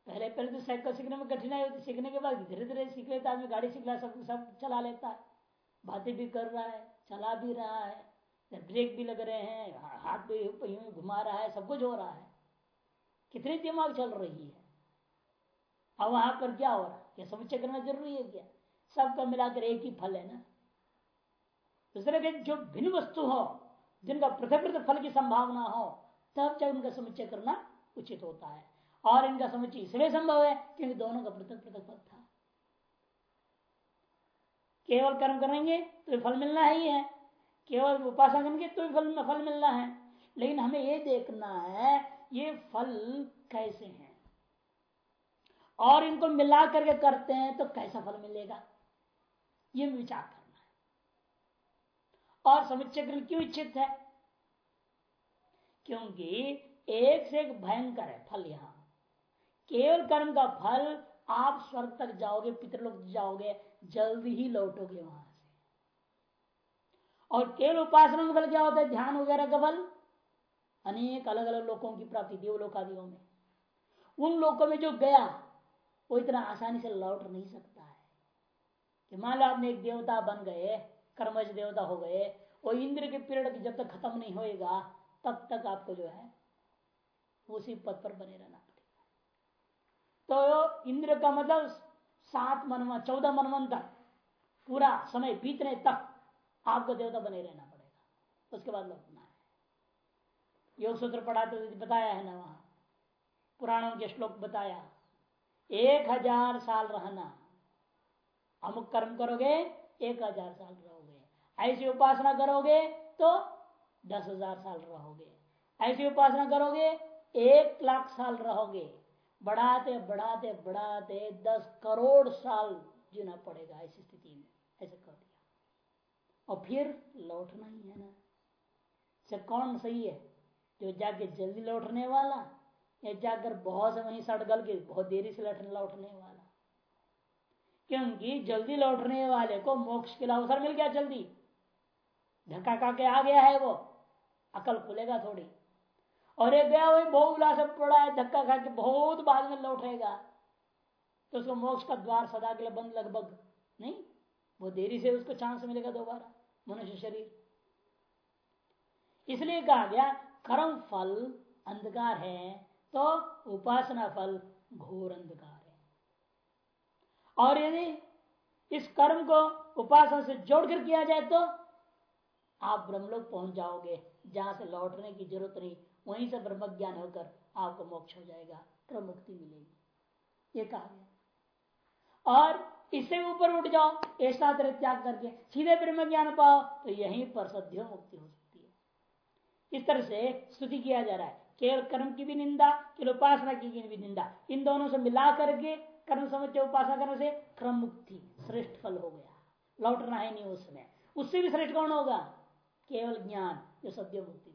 पहले पहले तो साइकिल सीखने में कठिनाई होती, सीखने के बाद धीरे धीरे सीख लेता आदमी गाड़ी सीख रहा है, सब सब चला लेता है। बातें भी कर रहा है, चला भी रहा है ब्रेक भी लग रहे हैं हाथ भी यूँ घुमा रहा है, सब कुछ हो रहा है। कितनी दिमाग चल रही है। अब वहाँ पर क्या हो रहा है? क्या समुच्चय करना ज़रूरी है क्या? सबका मिलाकर एक ही फल है ना? दूसरे के जो भिन्न वस्तु हो, जिनका पृथक पृथक फल की संभावना हो, तब जब उनका समुच्चय करना उचित होता है। और इनका समुच्चय इसलिए संभव है क्योंकि दोनों का पृथक पृथक फल था। केवल कर्म करेंगे तो फल मिलना ही है। केवल उपासना करेंगे तो फल फल मिलना है। लेकिन हमें ये देखना है, ये फल कैसे हैं? और इनको मिला करके करते हैं तो कैसा फल मिलेगा? ये विचार करना है। और समुच्चय क्यों इच्छित है? क्योंकि एक से एक भयंकर है फल यहाँ। केवल कर्म का फल आप स्वर्ग तक जाओगे, पितृलोक जाओगे जल्दी ही लौटोगे वहाँ से। और केवल उपासना का फल क्या होता है? ध्यान वगैरह का फल अनेक अलग अलग लोगों की प्राप्ति देवलोक आदियों में। उन लोगों में जो गया, वो इतना आसानी से लौट नहीं सकता है। कि मान लो आपने एक देवता बन गए, कर्मज देवता हो गए, वो इंद्र के पीरियड जब तक खत्म नहीं होएगा, तब तक आपको जो है उसी पद पर बने रहना पड़ेगा। तो इंद्र का मतलब सात मनवन चौदह मनवन तक पूरा समय बीतने तक आपको देवता बने रहना पड़ेगा। उसके बाद लौटना है योग सूत्र पढ़ाते तो बताया है ना वहाँ। पुराणों के श्लोक बताया। एक हज़ार साल रहना। अमुक कर्म करोगे, एक हज़ार साल रहोगे। ऐसी उपासना करोगे तो दस हज़ार साल रहोगे। ऐसी उपासना करोगे, एक लाख साल रहोगे। बढ़ाते बढ़ाते बढ़ाते दस करोड़ साल जीना पड़ेगा ऐसी स्थिति में। ऐसे कर दिया। और फिर लौटना ही है ना। से कौन सही है? जो जाके जल्दी लौटने वाला या जाकर बहुत से वहीं सड़ गल के बहुत देरी से लौटने वाला। क्योंकि जल्दी लौटने वाले को मोक्ष के अवसर मिल गया जल्दी। धक्का का के आ गया है वो। अकल खुलेगा थोड़ी। और एक गया वही बहुत उल्लास पड़ा है, धक्का खा के बहुत बाद में लौटेगा तो उसको मोक्ष का द्वार सदा के लिए बंद लगभग नहीं, वो देरी से उसको चांस मिलेगा दोबारा, मनुष्य शरीर। इसलिए कहा गया, कर्म फल अंधकार है तो उपासना फल घोर अंधकार है। और यदि इस कर्म को उपासना से जोड़कर किया जाए तो आप ब्रह्मलोक पहुँच जाओगे, जहाँ से लौटने की ज़रूरत नहीं। वहीं से ब्रह्म ज्ञान होकर आपको मोक्ष हो जाएगा क्रम मुक्ति मिलेगी। ये कहा गया और इससे ऊपर उठ जाओ ऐसा त्याग करके सीधे ब्रह्म ज्ञान पाओ तो यहीं पर सद्य मुक्ति हो सकती है। इस तरह से स्तुति किया जा रहा है। केवल कर्म की भी निंदा, केवल उपासना की भी निंदा, इन दोनों से मिला करके कर्म समझ उपासना करने से क्रम मुक्ति, श्रेष्ठ फल हो गया। लौटना है नहीं उसमें। उससे भी श्रेष्ठ कौन होगा? केवल ज्ञान, जो सद्य मुक्ति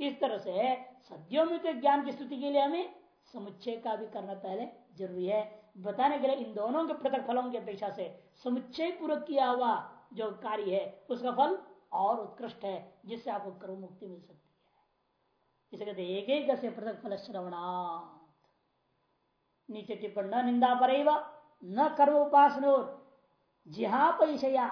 इस तरह से सद्यो मुक्त ज्ञान की स्तुति के लिए हमें समुच्चय का भी करना पहले ज़रूरी है। बताने के लिए इन दोनों के पृथक फलों की अपेक्षा से समुच्चय पूर्वक किया हुआ जो कार्य है, उसका फल और उत्कृष्ट है, जिससे आपको कर्म मुक्ति मिल सकती है। इसे कहते एक एक से पृथक फल श्रवणात्। नीचे टिप्पण, न निंदा पर न कर्म उपासनो जिहा पैशया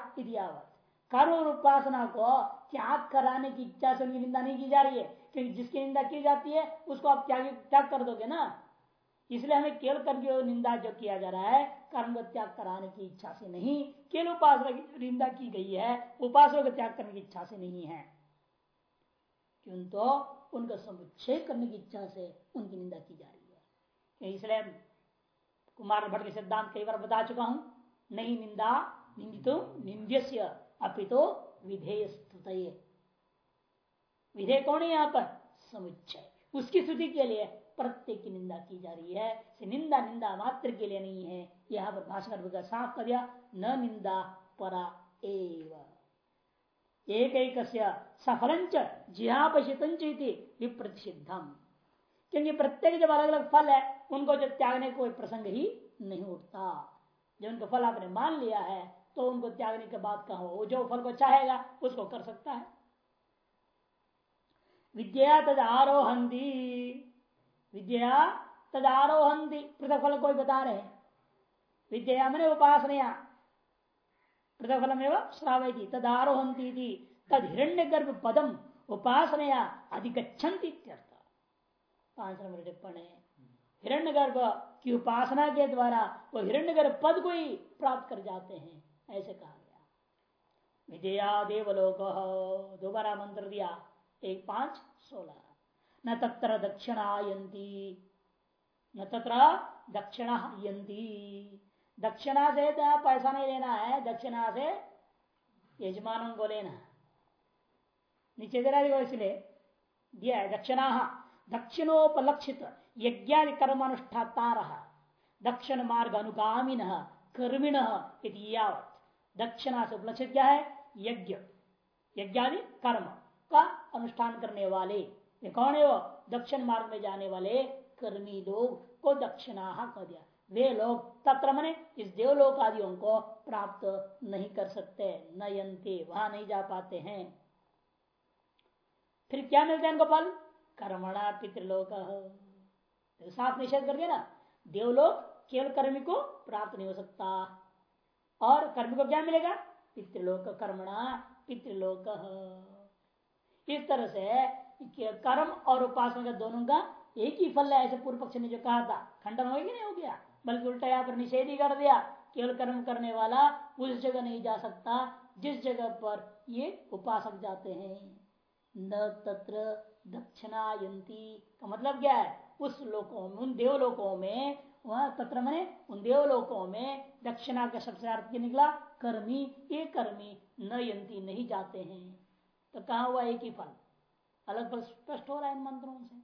कर्म उपासना को त्याग कराने की इच्छा से उनकी निंदा नहीं की जा रही है। क्योंकि जिसकी निंदा की जाती है, उसको आप त्याग त्याग कर दोगे ना। इसलिए हमें केवल कर्म की निंदा जो किया जा रहा है, कर्म को त्याग कराने की इच्छा से नहीं, केवल उपासना की, निंदा की गई है, उपासना को त्याग करने की इच्छा से नहीं है। क्यों तो उनका समुच्छेद करने की इच्छा से उनकी निंदा की जा रही है। इसलिए कुमार भट्ट के सिद्धांत कई बार बता चुका हूँ, नहीं निंदा, निंदित निंद्य अपितो विधेय स्तुत विधेय कौन है यहाँ पर? समुच्चय। उसकी स्तुति के लिए प्रत्येक की निंदा की जा रही है। निंदा निंदा मात्र के लिए नहीं है। यहाँ पर भाषा साफ़ कर दिया, न निंदा परा एव। एक एक सफलंच जिहापशित क्योंकि प्रत्येक जब अलग अलग फल है, उनको जब त्यागने कोई प्रसंग ही नहीं उठता। जब उनका फल आपने मान लिया है तो उनको त्यागने के बाद कहा वो जो फल को चाहेगा, उसको कर सकता है। विद्या तद आरोहंती विद्या तद आरोहंती पृथक फल कोई बता रहे विद्या मैंने उपासना पृथक फल में श्रावती तद आरोहंती तद हिरण्य गर्भ पदम उपासनया अधिगछन्ति पाँच नंबर टिप्पण है। हिरण्य गर्भ की उपासना के द्वारा वो हिरण्य गर्भ पद को ही प्राप्त कर जाते हैं। ऐसे कहा गया। विजया देवलोक, दोबारा मंत्र दिया, एक पाँच सोलह। न तत्र दक्षिणायंती न तत्र दक्षिणा यंती दक्षिणा से तो पैसा नहीं लेना है, दक्षिणा से यजमानों को लेना नीचे दे रहा इसलिए दिया है, दक्षिणा, दक्षिणोपलक्षित यज्ञादि कर्म अनुष्ठाता दक्षिण मार्ग अनुगामी कर्मिण यावत। दक्षिणा से उपलक्षित क्या है? यज्ञ। यज्ञादि कर्म का अनुष्ठान करने वाले। कौन है वो? दक्षिण मार्ग में जाने वाले कर्मी लोग को दक्षिणा कह दिया। वे लोग तत्र मने इस देवलोक आदियों को प्राप्त नहीं कर सकते। न यंते वहाँ नहीं जा पाते हैं। फिर क्या मिलते हैं गोपाल कर्मणा पितृलोक। तो साफ़ निषेध कर दिया ना, देवलोक केवल कर्मी को प्राप्त नहीं हो सकता। और कर्मी को क्या मिलेगा? पितृलोक कर्मणा, पितृलोक। इस तरह से कर्म और उपासना का दोनों का एक ही फल है, ऐसे पूर्व पक्ष ने जो कहा था। खंडन हो नहीं हो गया? बल्कि उल्टा यहाँ पर निषेध ही कर दिया। केवल कर्म करने वाला उस जगह नहीं जा सकता, जिस जगह पर ये उपासक जाते हैं। न तत्र दक्षिणायंती का मतलब क्या है? उस लोकों में, उन देवलोकों में वह तत्र मने उन देवलोकों में दक्षिणा का शब्द निकला, कर्मी, ये कर्मी न यंती नहीं जाते हैं। तो कहा हुआ एक ही फल? अलग फल स्पष्ट हो रहा है इन मंत्रों से।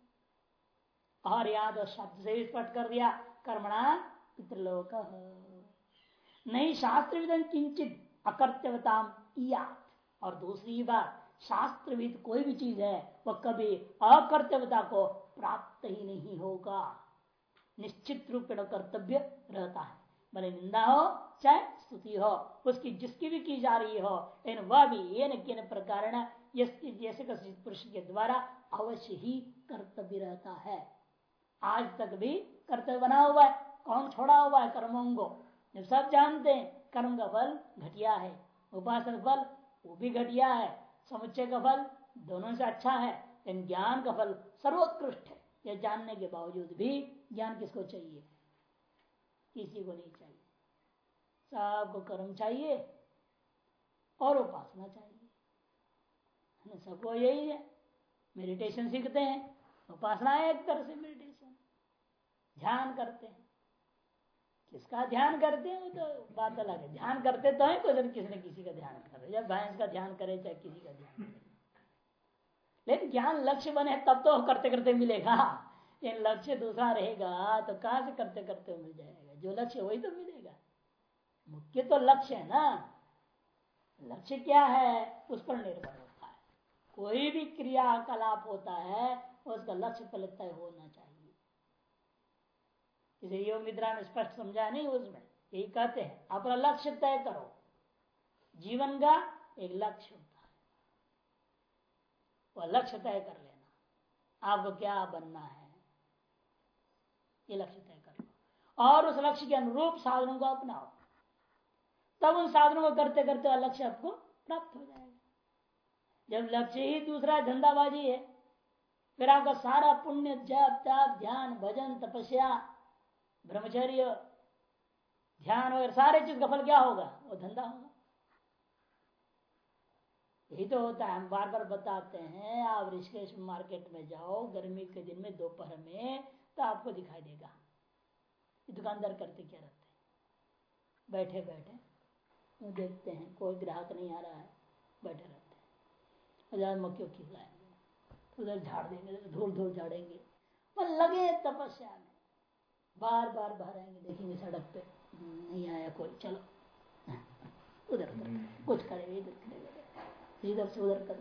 और याद शब्द से स्पष्ट कर दिया, कर्मणा पितृलोक। नहीं शास्त्र विधन किंचित अकर्तव्यता और दूसरी बात, शास्त्रविद कोई भी चीज़ है, वह कभी अकर्तव्यता को प्राप्त ही नहीं होगा। निश्चित रूप कर्तव्य रहता है। भले निंदा हो, चाहे स्तुति हो, उसकी जिसकी भी की जा रही हो लेकिन वह भी, ये न प्रकार जैसे पुरुष के द्वारा अवश्य ही कर्तव्य रहता है। आज तक भी कर्तव्य बना हुआ है। कौन छोड़ा हुआ है कर्मों को? जब सब जानते हैं, कर्म का फल घटिया है उपासन फल, वो भी घटिया है, समुच्चय का फल दोनों से अच्छा है, लेकिन ज्ञान का फल सर्वोत्कृष्ट है। यह जानने के बावजूद भी ज्ञान किसको चाहिए? किसी को नहीं चाहिए। सबको कर्म चाहिए और उपासना चाहिए। सबको यही है। मेडिटेशन सीखते हैं। उपासना है एक तरह से मेडिटेशन ध्यान करते हैं। किसका ध्यान करते हैं? तो बात अलग है। ध्यान करते तो है, कोई किसी ने किसी का ध्यान करे या भैंस का ध्यान करे, चाहे किसी का ध्यान करे। लेकिन ज्ञान लक्ष्य बने, तब तो करते करते मिलेगा। लेकिन लक्ष्य दूसरा रहेगा तो कहाँ से करते करते मिल जाएगा? जो लक्ष्य, वही तो मिलेगा। मुख्य तो लक्ष्य है ना। लक्ष्य क्या है? उस पर निर्भर होता है। कोई भी क्रियाकलाप होता है, उसका लक्ष्य पहले तय होना चाहिए। इसे योग निद्रा ने स्पष्ट समझा नहीं उसमें। यही कहते हैं, अपना लक्ष्य तय करो। जीवन का एक लक्ष्य। वह लक्ष्य तय कर लेना। आपको क्या बनना है? ये लक्ष्य तय कर लो। और उस लक्ष्य के अनुरूप साधनों को अपनाओ। तब उन साधनों को करते करते वह लक्ष्य आपको प्राप्त हो जाएगा। जब लक्ष्य ही दूसरा धंधाबाजी है, फिर आपका सारा पुण्य, जप, तप, ध्यान, भजन, तपस्या, ब्रह्मचर्य, ध्यान वगैरह सारे चीज़ का फल क्या होगा? वो धंधा होगा। यही तो होता है हम बार बार बताते हैं आप ऋषिकेश मार्केट में जाओ गर्मी के दिन में दोपहर में तो आपको दिखाई देगा। दुकानदार करते क्या रहते हैं? बैठे बैठे। देखते हैं कोई ग्राहक नहीं आ रहा है बैठे रहते हैं। हज़ार मक्खियों खिलाएँगे? उधर झाड़ देंगे धूल धूल झाड़ेंगे। पर लगे तपस्या में। बार बार बाहर आएँगे देखेंगे सड़क पे नहीं आया कोई चलो। उधर उधर हम्म। कुछ करेंगे इधर करे इधर से उधर कर।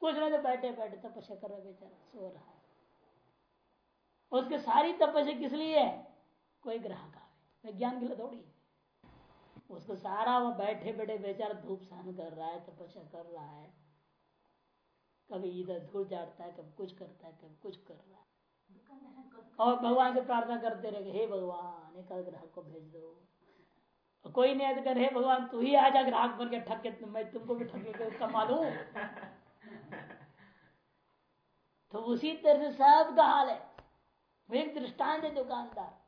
कुछ नहीं तो बैठे बैठे तपस्या कर रहा बेचारा, सो रहा है। उसकी सारी तपस्या किस लिए? है कोई ग्राहक आवे विज्ञान के लिए थोड़ी उसको सारा वो बैठे बैठे बेचारा धूप सहन कर रहा है, तपस्या कर रहा है। कभी इधर धूल जाड़ता है, कभी कुछ करता है, कभी कुछ कर रहा है। और भगवान से प्रार्थना करते रहे हे भगवान, एक ग्राहक को भेज दो। कोई नहीं कर हे भगवान, तू ही आ जा ग्राहक बन के ठग मैं तुमको भी ठग के कमा लू तो उसी तरह से सब का हाल है एक दृष्टांत है दुकानदार।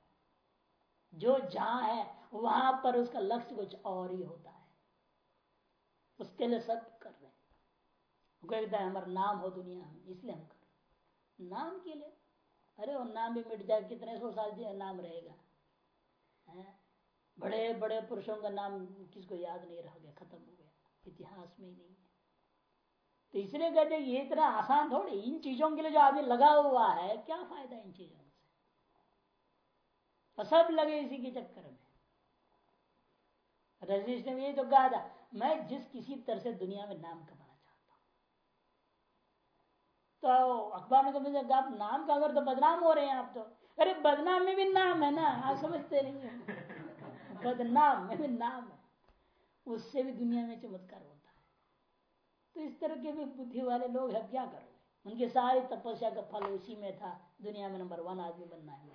जो जहाँ है, वहाँ पर उसका लक्ष्य कुछ और ही होता है। उसके लिए सब कर रहे हैं। है, हमारा नाम हो दुनिया में इसलिए हम कर नाम के लिए। अरे, वो नाम भी मिट जाए, कितने सौ साल नाम रहेगा। है? बड़े बड़े पुरुषों का नाम किसको याद नहीं रह गया, खत्म हो गया, इतिहास में ही नहीं है। तो इसलिए कहते ये इतना आसान थोड़ी, इन चीज़ों के लिए जो आदमी लगा हुआ है, क्या फ़ायदा इन चीज़ों से? और सब लगे इसी के चक्कर में। रजनीश ने यही तो कहा था, मैं जिस किसी तरह से दुनिया में नाम कमाना चाहता तो अखबार में तो आप नाम का अगर तो बदनाम हो रहे हैं आप तो। अरे बदनाम में भी नाम है ना, आप समझते नहीं है बदनाम में नाम है। उससे भी दुनिया में चमत्कार होता है। तो इस तरह के भी बुद्धि वाले लोग है क्या करोगे? उनकी सारी तपस्या का फल उसी में था। दुनिया में नंबर वन आदमी बनना है।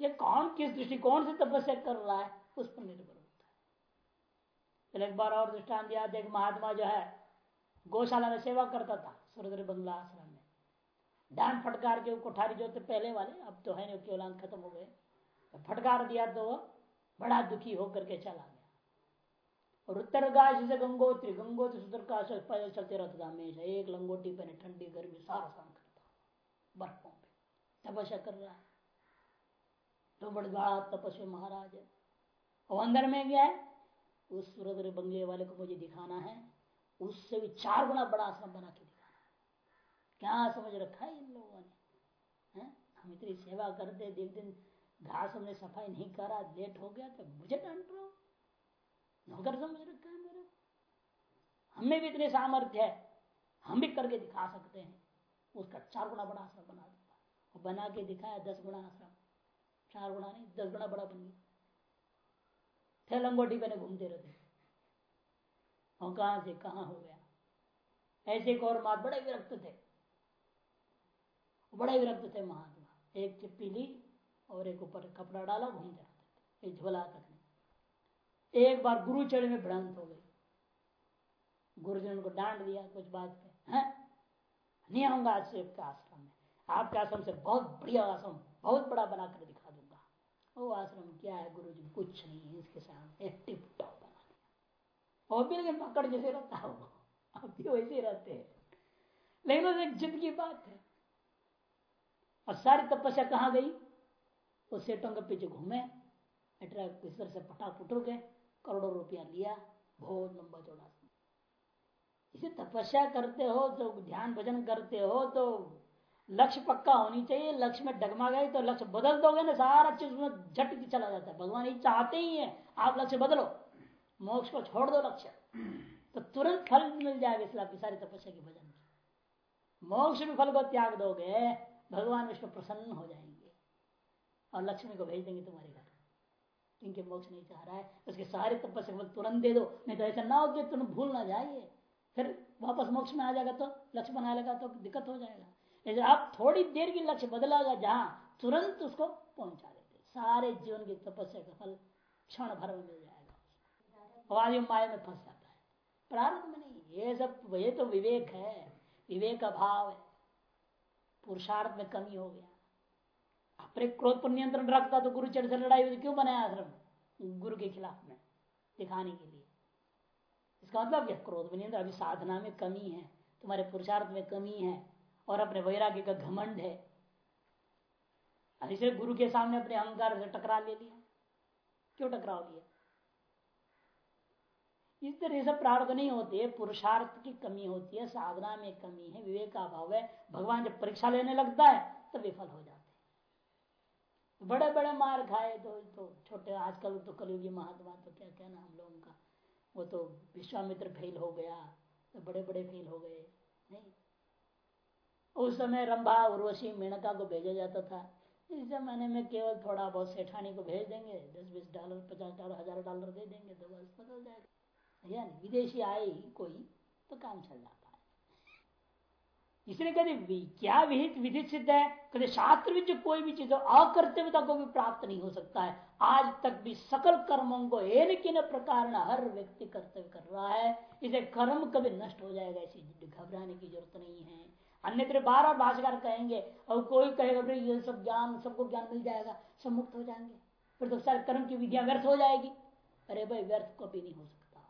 ये कौन, किस दृष्टिकोण से तपस्या कर रहा है? उस पर निर्भर होता है। एक बार और दृष्टान दिया एक महात्मा जो है, गौशाला में सेवा करता था सूर्य बंगला आश्रम में। डांड फटकार के कोठारी जो थे, पहले वाले, अब तो है नहीं, केवल खत्म हो गए। फटकार दिया तो बड़ा दुखी होकर के चला गया। और उत्तरकाश से गंगोत्री गंगोत्री उत्तरकाश पैदल चलते रहता था हमेशा। एक लंगोटी पहने ठंडी गर्मी सारा शाम करता बर्फों पे। तपस्या कर रहा है। तो बड़े तपस्वी महाराज है। और अंदर में गया है? उस सूरज बंगले वाले को मुझे दिखाना है। उससे भी चार गुना बड़ा आश्रम बना के दिखाना क्या समझ रखा है इन लोगों ने? हम इतनी सेवा करते एक दिन घास हमने सफ़ाई नहीं करा, लेट हो गया तो मुझे डांट रहा नौकर समझ रखा है मेरे। हमें भी इतने सामर्थ्य है, हम भी करके दिखा सकते हैं। उसका चार गुना बड़ा आश्रम बना दूँगा और बना के दिखाया दस गुना आश्रम। चार गुना नहीं, दस गुना बड़ा बन गया। थे लंगोटी पहने घूमते रहते। और कहा से कहा हो गया। ऐसे एक और बड़े विरक्त थे। बड़े विरक्त थे महात्मा। एक चिप्पी ली और एक ऊपर कपड़ा डाला रहते थे। झोला तक एक बार गुरु चढ़े में भ्रांत हो गई। गुरु जी ने उनको डांट दिया, कुछ बात पे हैं? नहीं आऊँगा आज से आपके आश्रम में। आपके आश्रम से बहुत बढ़िया आश्रम, बहुत बड़ा बना कर दिखा दूँगा। वो आश्रम क्या है गुरु जी कुछ नहीं है इसके साथ टिप टॉप बना दिया। भी लेकिन पकड़ जैसे रहता है। वो अब भी वैसे रहते हैं। लेकिन जिद की बात है। और सारी तपस्या कहाँ गई? वो सेठों के पीछे घूमे इस तरह से पटा पुटुर गए करोड़ों रुपया लिया, बहुत लंबा चौड़ा इसे तपस्या करते हो तो ध्यान भजन करते हो तो लक्ष्य पक्का होनी चाहिए। लक्ष्य में डगमा गए तो लक्ष्य बदल दोगे ना, सारा चीज़ उसमें झट चला जाता है। भगवान ये चाहते ही है, आप लक्ष्य बदलो, मोक्ष को छोड़ दो लक्ष्य। तो तुरंत फल मिल जाएगा इसलिए आपकी सारी तपस्या के भजन की। मोक्ष भी फल को त्याग दोगे, भगवान विष्णु प्रसन्न हो जाएँगे। और लक्ष्मी को भेज देंगे तुम्हारे घर इनके मोक्ष नहीं चाह रहा है, उसके सारे तपस्या फल तुरंत दे दो, नहीं तो ऐसा ना हो कि तुम भूल ना जाइए। फिर वापस मोक्ष में आ जाएगा तो लक्ष्य बना लेगा तो दिक्कत हो जाएगा। यदि आप थोड़ी देर की लक्ष्य बदलागा जहाँ तुरंत उसको पहुँचा देते सारे जीवन की तपस्या का फल क्षण भर में मिल जाएगा। आदमी माया में फंस जाता है। प्रारंभ में नहीं, ये सब, ये तो विवेक है। विवेक अभाव है। पुरुषार्थ में कमी हो गया। अपने क्रोध पर नियंत्रण रखता तो गुरु चढ़ से लड़ाई हुई क्यों बनाया आश्रम? गुरु के खिलाफ में, दिखाने के लिए। इसका मतलब क्या? क्रोध में नियंत्रण, अभी साधना में कमी है, तुम्हारे पुरुषार्थ में कमी है, और अपने वैराग्य का घमंड है। इसे गुरु के सामने अपने अहंकार से टकरा ले लिया। क्यों टकराव लिया इस तरह से प्रार्थ नहीं होते, पुरुषार्थ की कमी होती है, साधना में कमी है विवेक का अभाव है। भगवान जब परीक्षा लेने लगता है तो विफल हो जाते बड़े बड़े मार खाए तो तो छोटे आजकल तो कलयुगी महात्मा तो क्या कहना हम लोगों का? वो तो विश्वामित्र फेल हो गया तो बड़े बड़े फेल हो गए, नहीं? उस समय रंभा उर्वशी मेनका को भेजा जाता था। इस जमाने में केवल थोड़ा बहुत सेठानी को भेज देंगे दस बीस डॉलर, पचास डॉलर, हज़ार डॉलर दे देंगे तो बस बदल जाएगा। विदेशी आए ही कोई तो काम चल जाता। इसलिए कहते क्या विहित विधित सिद्ध है? कहते शास्त्र जो कोई भी चीज़ अकर्तव्यता को भी प्राप्त नहीं हो सकता है। आज तक भी सकल कर्मों को एक किन प्रकार हर व्यक्ति कर्तव्य कर रहा है। इसे कर्म कभी नष्ट हो जाएगा ऐसी घबराने की ज़रूरत नहीं है। अन्य बार बार भाषाकार कहेंगे, और कोई कहेगा ये सब ज्ञान, सबको ज्ञान मिल जाएगा, सब मुक्त हो जाएँगे। फिर तो सारे कर्म की विधियाँ व्यर्थ हो जाएगी। अरे भाई, व्यर्थ कभी नहीं हो सकता।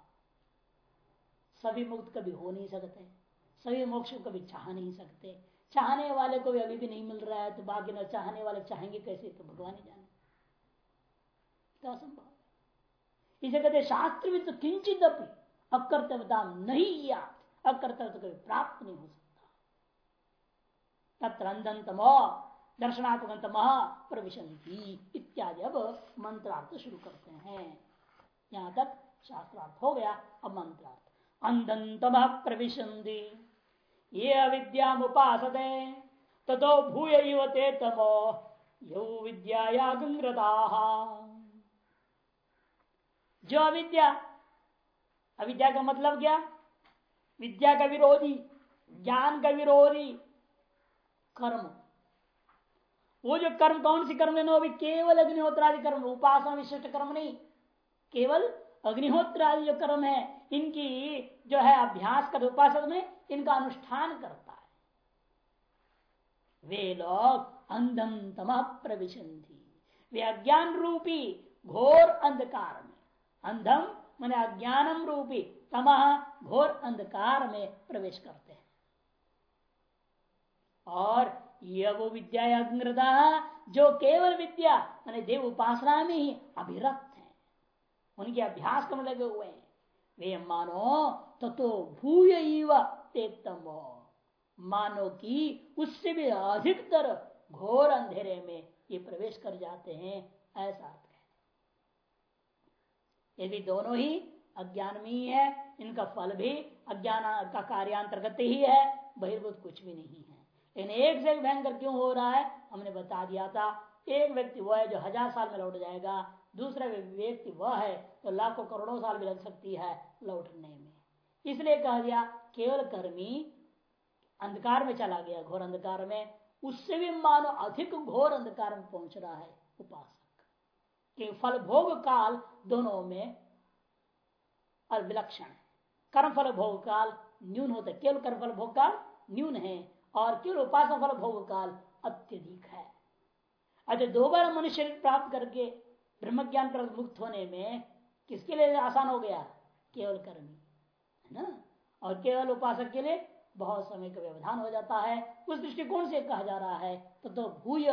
सभी मुक्त कभी हो नहीं सकते। सभी मोक्ष कभी चाह नहीं सकते। चाहने वाले को भी अभी भी नहीं मिल रहा है तो बाकी न चाहने वाले चाहेंगे कैसे? तो भगवान ही जाने। तो असंभव इसे कहते शास्त्र में तो किंचित अपनी अकर्तव्यता नहीं अकर्तव्य तो कभी प्राप्त नहीं हो सकता। तत्र अंधन तमो दर्शनात्मक प्रविशंति इत्यादि। अब मंत्रार्थ शुरू करते हैं। यहाँ तक शास्त्रार्थ हो गया। अब मंत्रार्थ। अंधंतम प्रविशंति ये अविद्या उपासते। तथो भूय ते तमो। यौ विद्या जो अविद्या अविद्या का मतलब क्या? विद्या का विरोधी, ज्ञान का विरोधी कर्म। वो जो कर्म, कौन सी कर्म लेना वो भी केवल अग्निहोत्रादि कर्म, उपासना विशिष्ट कर्म नहीं। केवल अग्निहोत्र आदि जो कर्म है इनकी जो है अभ्यास कर उपासक में इनका अनुष्ठान करता है। वे लोग अंधम तम प्रविशंति वे अज्ञान रूपी घोर अंधकार में अंधम मैंने अज्ञानम रूपी तमह घोर अंधकार में प्रवेश करते हैं। और यह वो विद्या अग्रता जो केवल विद्या, मैंने देव उपासना में ही अभिरक्त है। उनके अभ्यास करने लगे हुए हैं। वे मानो तो भूय मानो की उससे भी अधिकतर घोर अंधेरे में ये प्रवेश कर जाते हैं, ऐसा यदि दोनों ही अज्ञान में ही है, इनका फल भी अज्ञान का कार्यांतर्गत ही है, बहिर्भूत कुछ भी नहीं है। लेकिन एक से भयंकर क्यों हो रहा है, हमने बता दिया था, एक व्यक्ति वो है जो हज़ार साल में लौट जाएगा दूसरा व्यक्ति वह है तो लाखों करोड़ों साल भी लग सकती है लौटने में। इसलिए कहा गया, केवल कर्मी अंधकार में चला गया, घोर अंधकार में। उससे भी मानो अधिक घोर अंधकार में पहुँच रहा है उपासक। कि फल भोग काल दोनों में विलक्षण है। कर्म फल भोग काल न्यून होता है। केवल कर्म फल भोग काल न्यून है और केवल उपासना फल भोग काल अत्यधिक है। अच्छा दो बार मनुष्य प्राप्त करके ब्रह्म ज्ञान पर मुक्त होने में किसके लिए आसान हो गया? केवल कर्मी है ना? और केवल उपासक के लिए बहुत समय का व्यवधान हो जाता है। उस दृष्टिकोण से कहा जा रहा है तो, तो भूय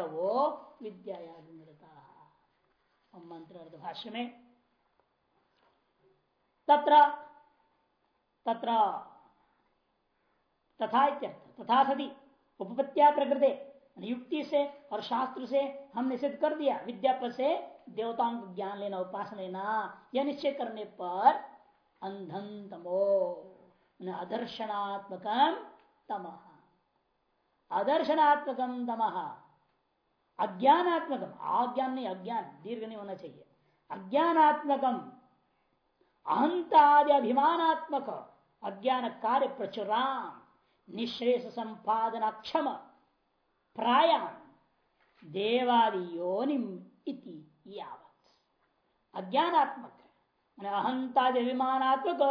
वो विद्या मंत्र भाष्य में तत्र तत्र तथा तथा सदी उपपत्तिया प्रकृति। युक्ति से और शास्त्र से हमने सिद्ध कर दिया। विद्यापत से देवताओं को ज्ञान लेना, उपासना लेना, यह निश्चय करने पर अंधन तमो अदर्शनात्मक तम। अदर्शनात्मकम तम। अज्ञानात्मकम अज्ञान नहीं, अज्ञान, दीर्घ नहीं होना चाहिए। अज्ञानात्मकम अहंतादि अभिमानात्मक अज्ञान कार्य प्रचुराम निश्रेष संपादन क्षम प्रायाम देवादि योनिम इति यावत। अज्ञानात्मक। है अहंतादि अभिमानात्मक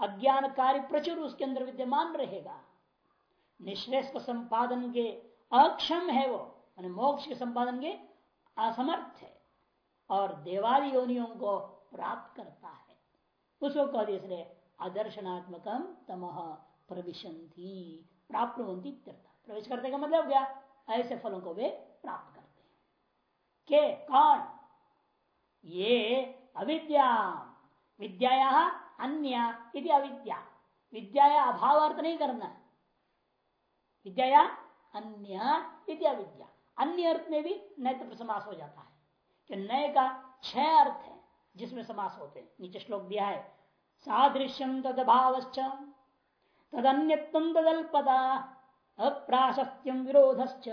अज्ञान कार्य प्रचुर उसके अंदर विद्यमान रहेगा। निश्रेष संपादन के अक्षम है वो। मोक्ष के संपादन के असमर्थ है। और देवादी योनियों को प्राप्त करता है। उसको कह दिए इसलिए आदर्शनात्मकम तम प्रविशंति प्राप्त प्रवेश करते का मतलब क्या? ऐसे फलों को वे प्राप्त करते हैं। के, कौन? ये अविद्या। विद्या अन्य इति अविद्या। विद्या अभाव अर्थ नहीं करना। विद्या अन्य इति अविद्या। अन्य अर्थ में भी नए समास हो जाता है। कि नए का छह अर्थ है, जिसमें समास होते हैं। नीचे श्लोक दिया है सादृश्यम तद भाव तदन्य तदल्पदा। अप्राशस्त्यम विरोधश्च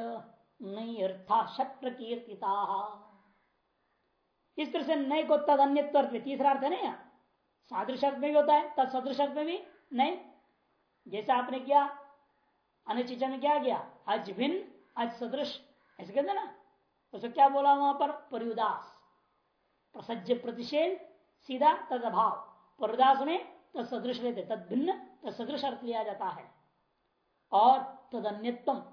नई अर्था शत्र कीर्तिता इस तरह से नए को तद अन्य तीसरा अर्थ है ना सादृश में भी होता है तद सदृश में भी नहीं। जैसे आपने किया अनुचित में क्या किया? अज भिन्न, अज सदृश। ऐसे कहते ना। उसको क्या बोला वहाँ पर? परिउदास। प्रसज्ज प्रतिषेध सीधा तद अभाव परिदास में तद सदृश लेते तद भिन्न तद सदृश अर्थ लिया जाता है। और तद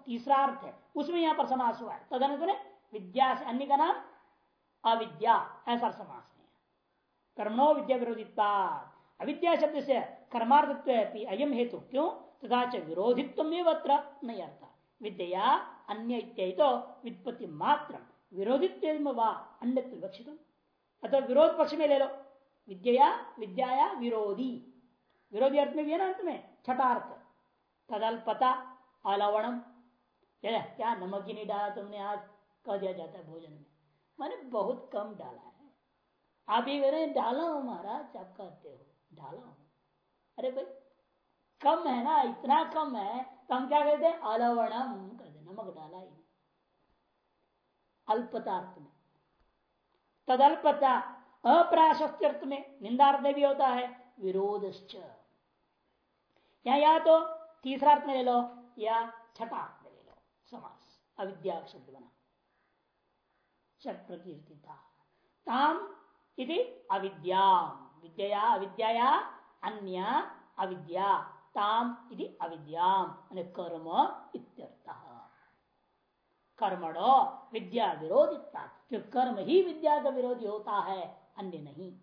तीसरा अर्थ है। उसमें यहाँ पर समास हुआ है। तद अन्य विद्या से अन्य का नाम अविद्या। ऐसा समास है। कर्मणो विद्या विरोधिता अविद्या शब्द से कर्मार्थत्व अयम हेतु। क्यों? तथा विरोधित्व नहीं अर्थ विद्या अन्य तो वित्पत्ति मात्र विरोधित्व व अन्य विवक्षित अतः विरोध पक्ष में ले लो। विद्या विद्या विरोधी। विरोधी अर्थ में भी है ना अंत में? छठार्थ तदल्पता अलवणम क्या नमक ही नहीं डाला तुमने आज? कह दिया जाता है भोजन में। मैंने बहुत कम डाला है। आप ये डाला हूँ महाराज आप कहते हो डाला हूँ। अरे भाई कम है ना इतना कम है तो हम क्या कहते हैं? अलवणम कहते नमक डाला ही अल्पतार्थ में। तदल्पता अप्राशस्त्यर्थ में निंदार्थ में भी होता है विरोध या, या तो तीसरा अर्थ में ले लो या छठा ले लो समास अविद्या शब्द बना षट प्रकीर्ति ताम इति अविद्या विद्या अविद्या अन्य अविद्या। ताम इति अविद्याम कर्म इत्यर्थ। कर्मणो विद्या विरोधिता कर्म ही विद्या का विरोधी होता है, अन्य नहीं।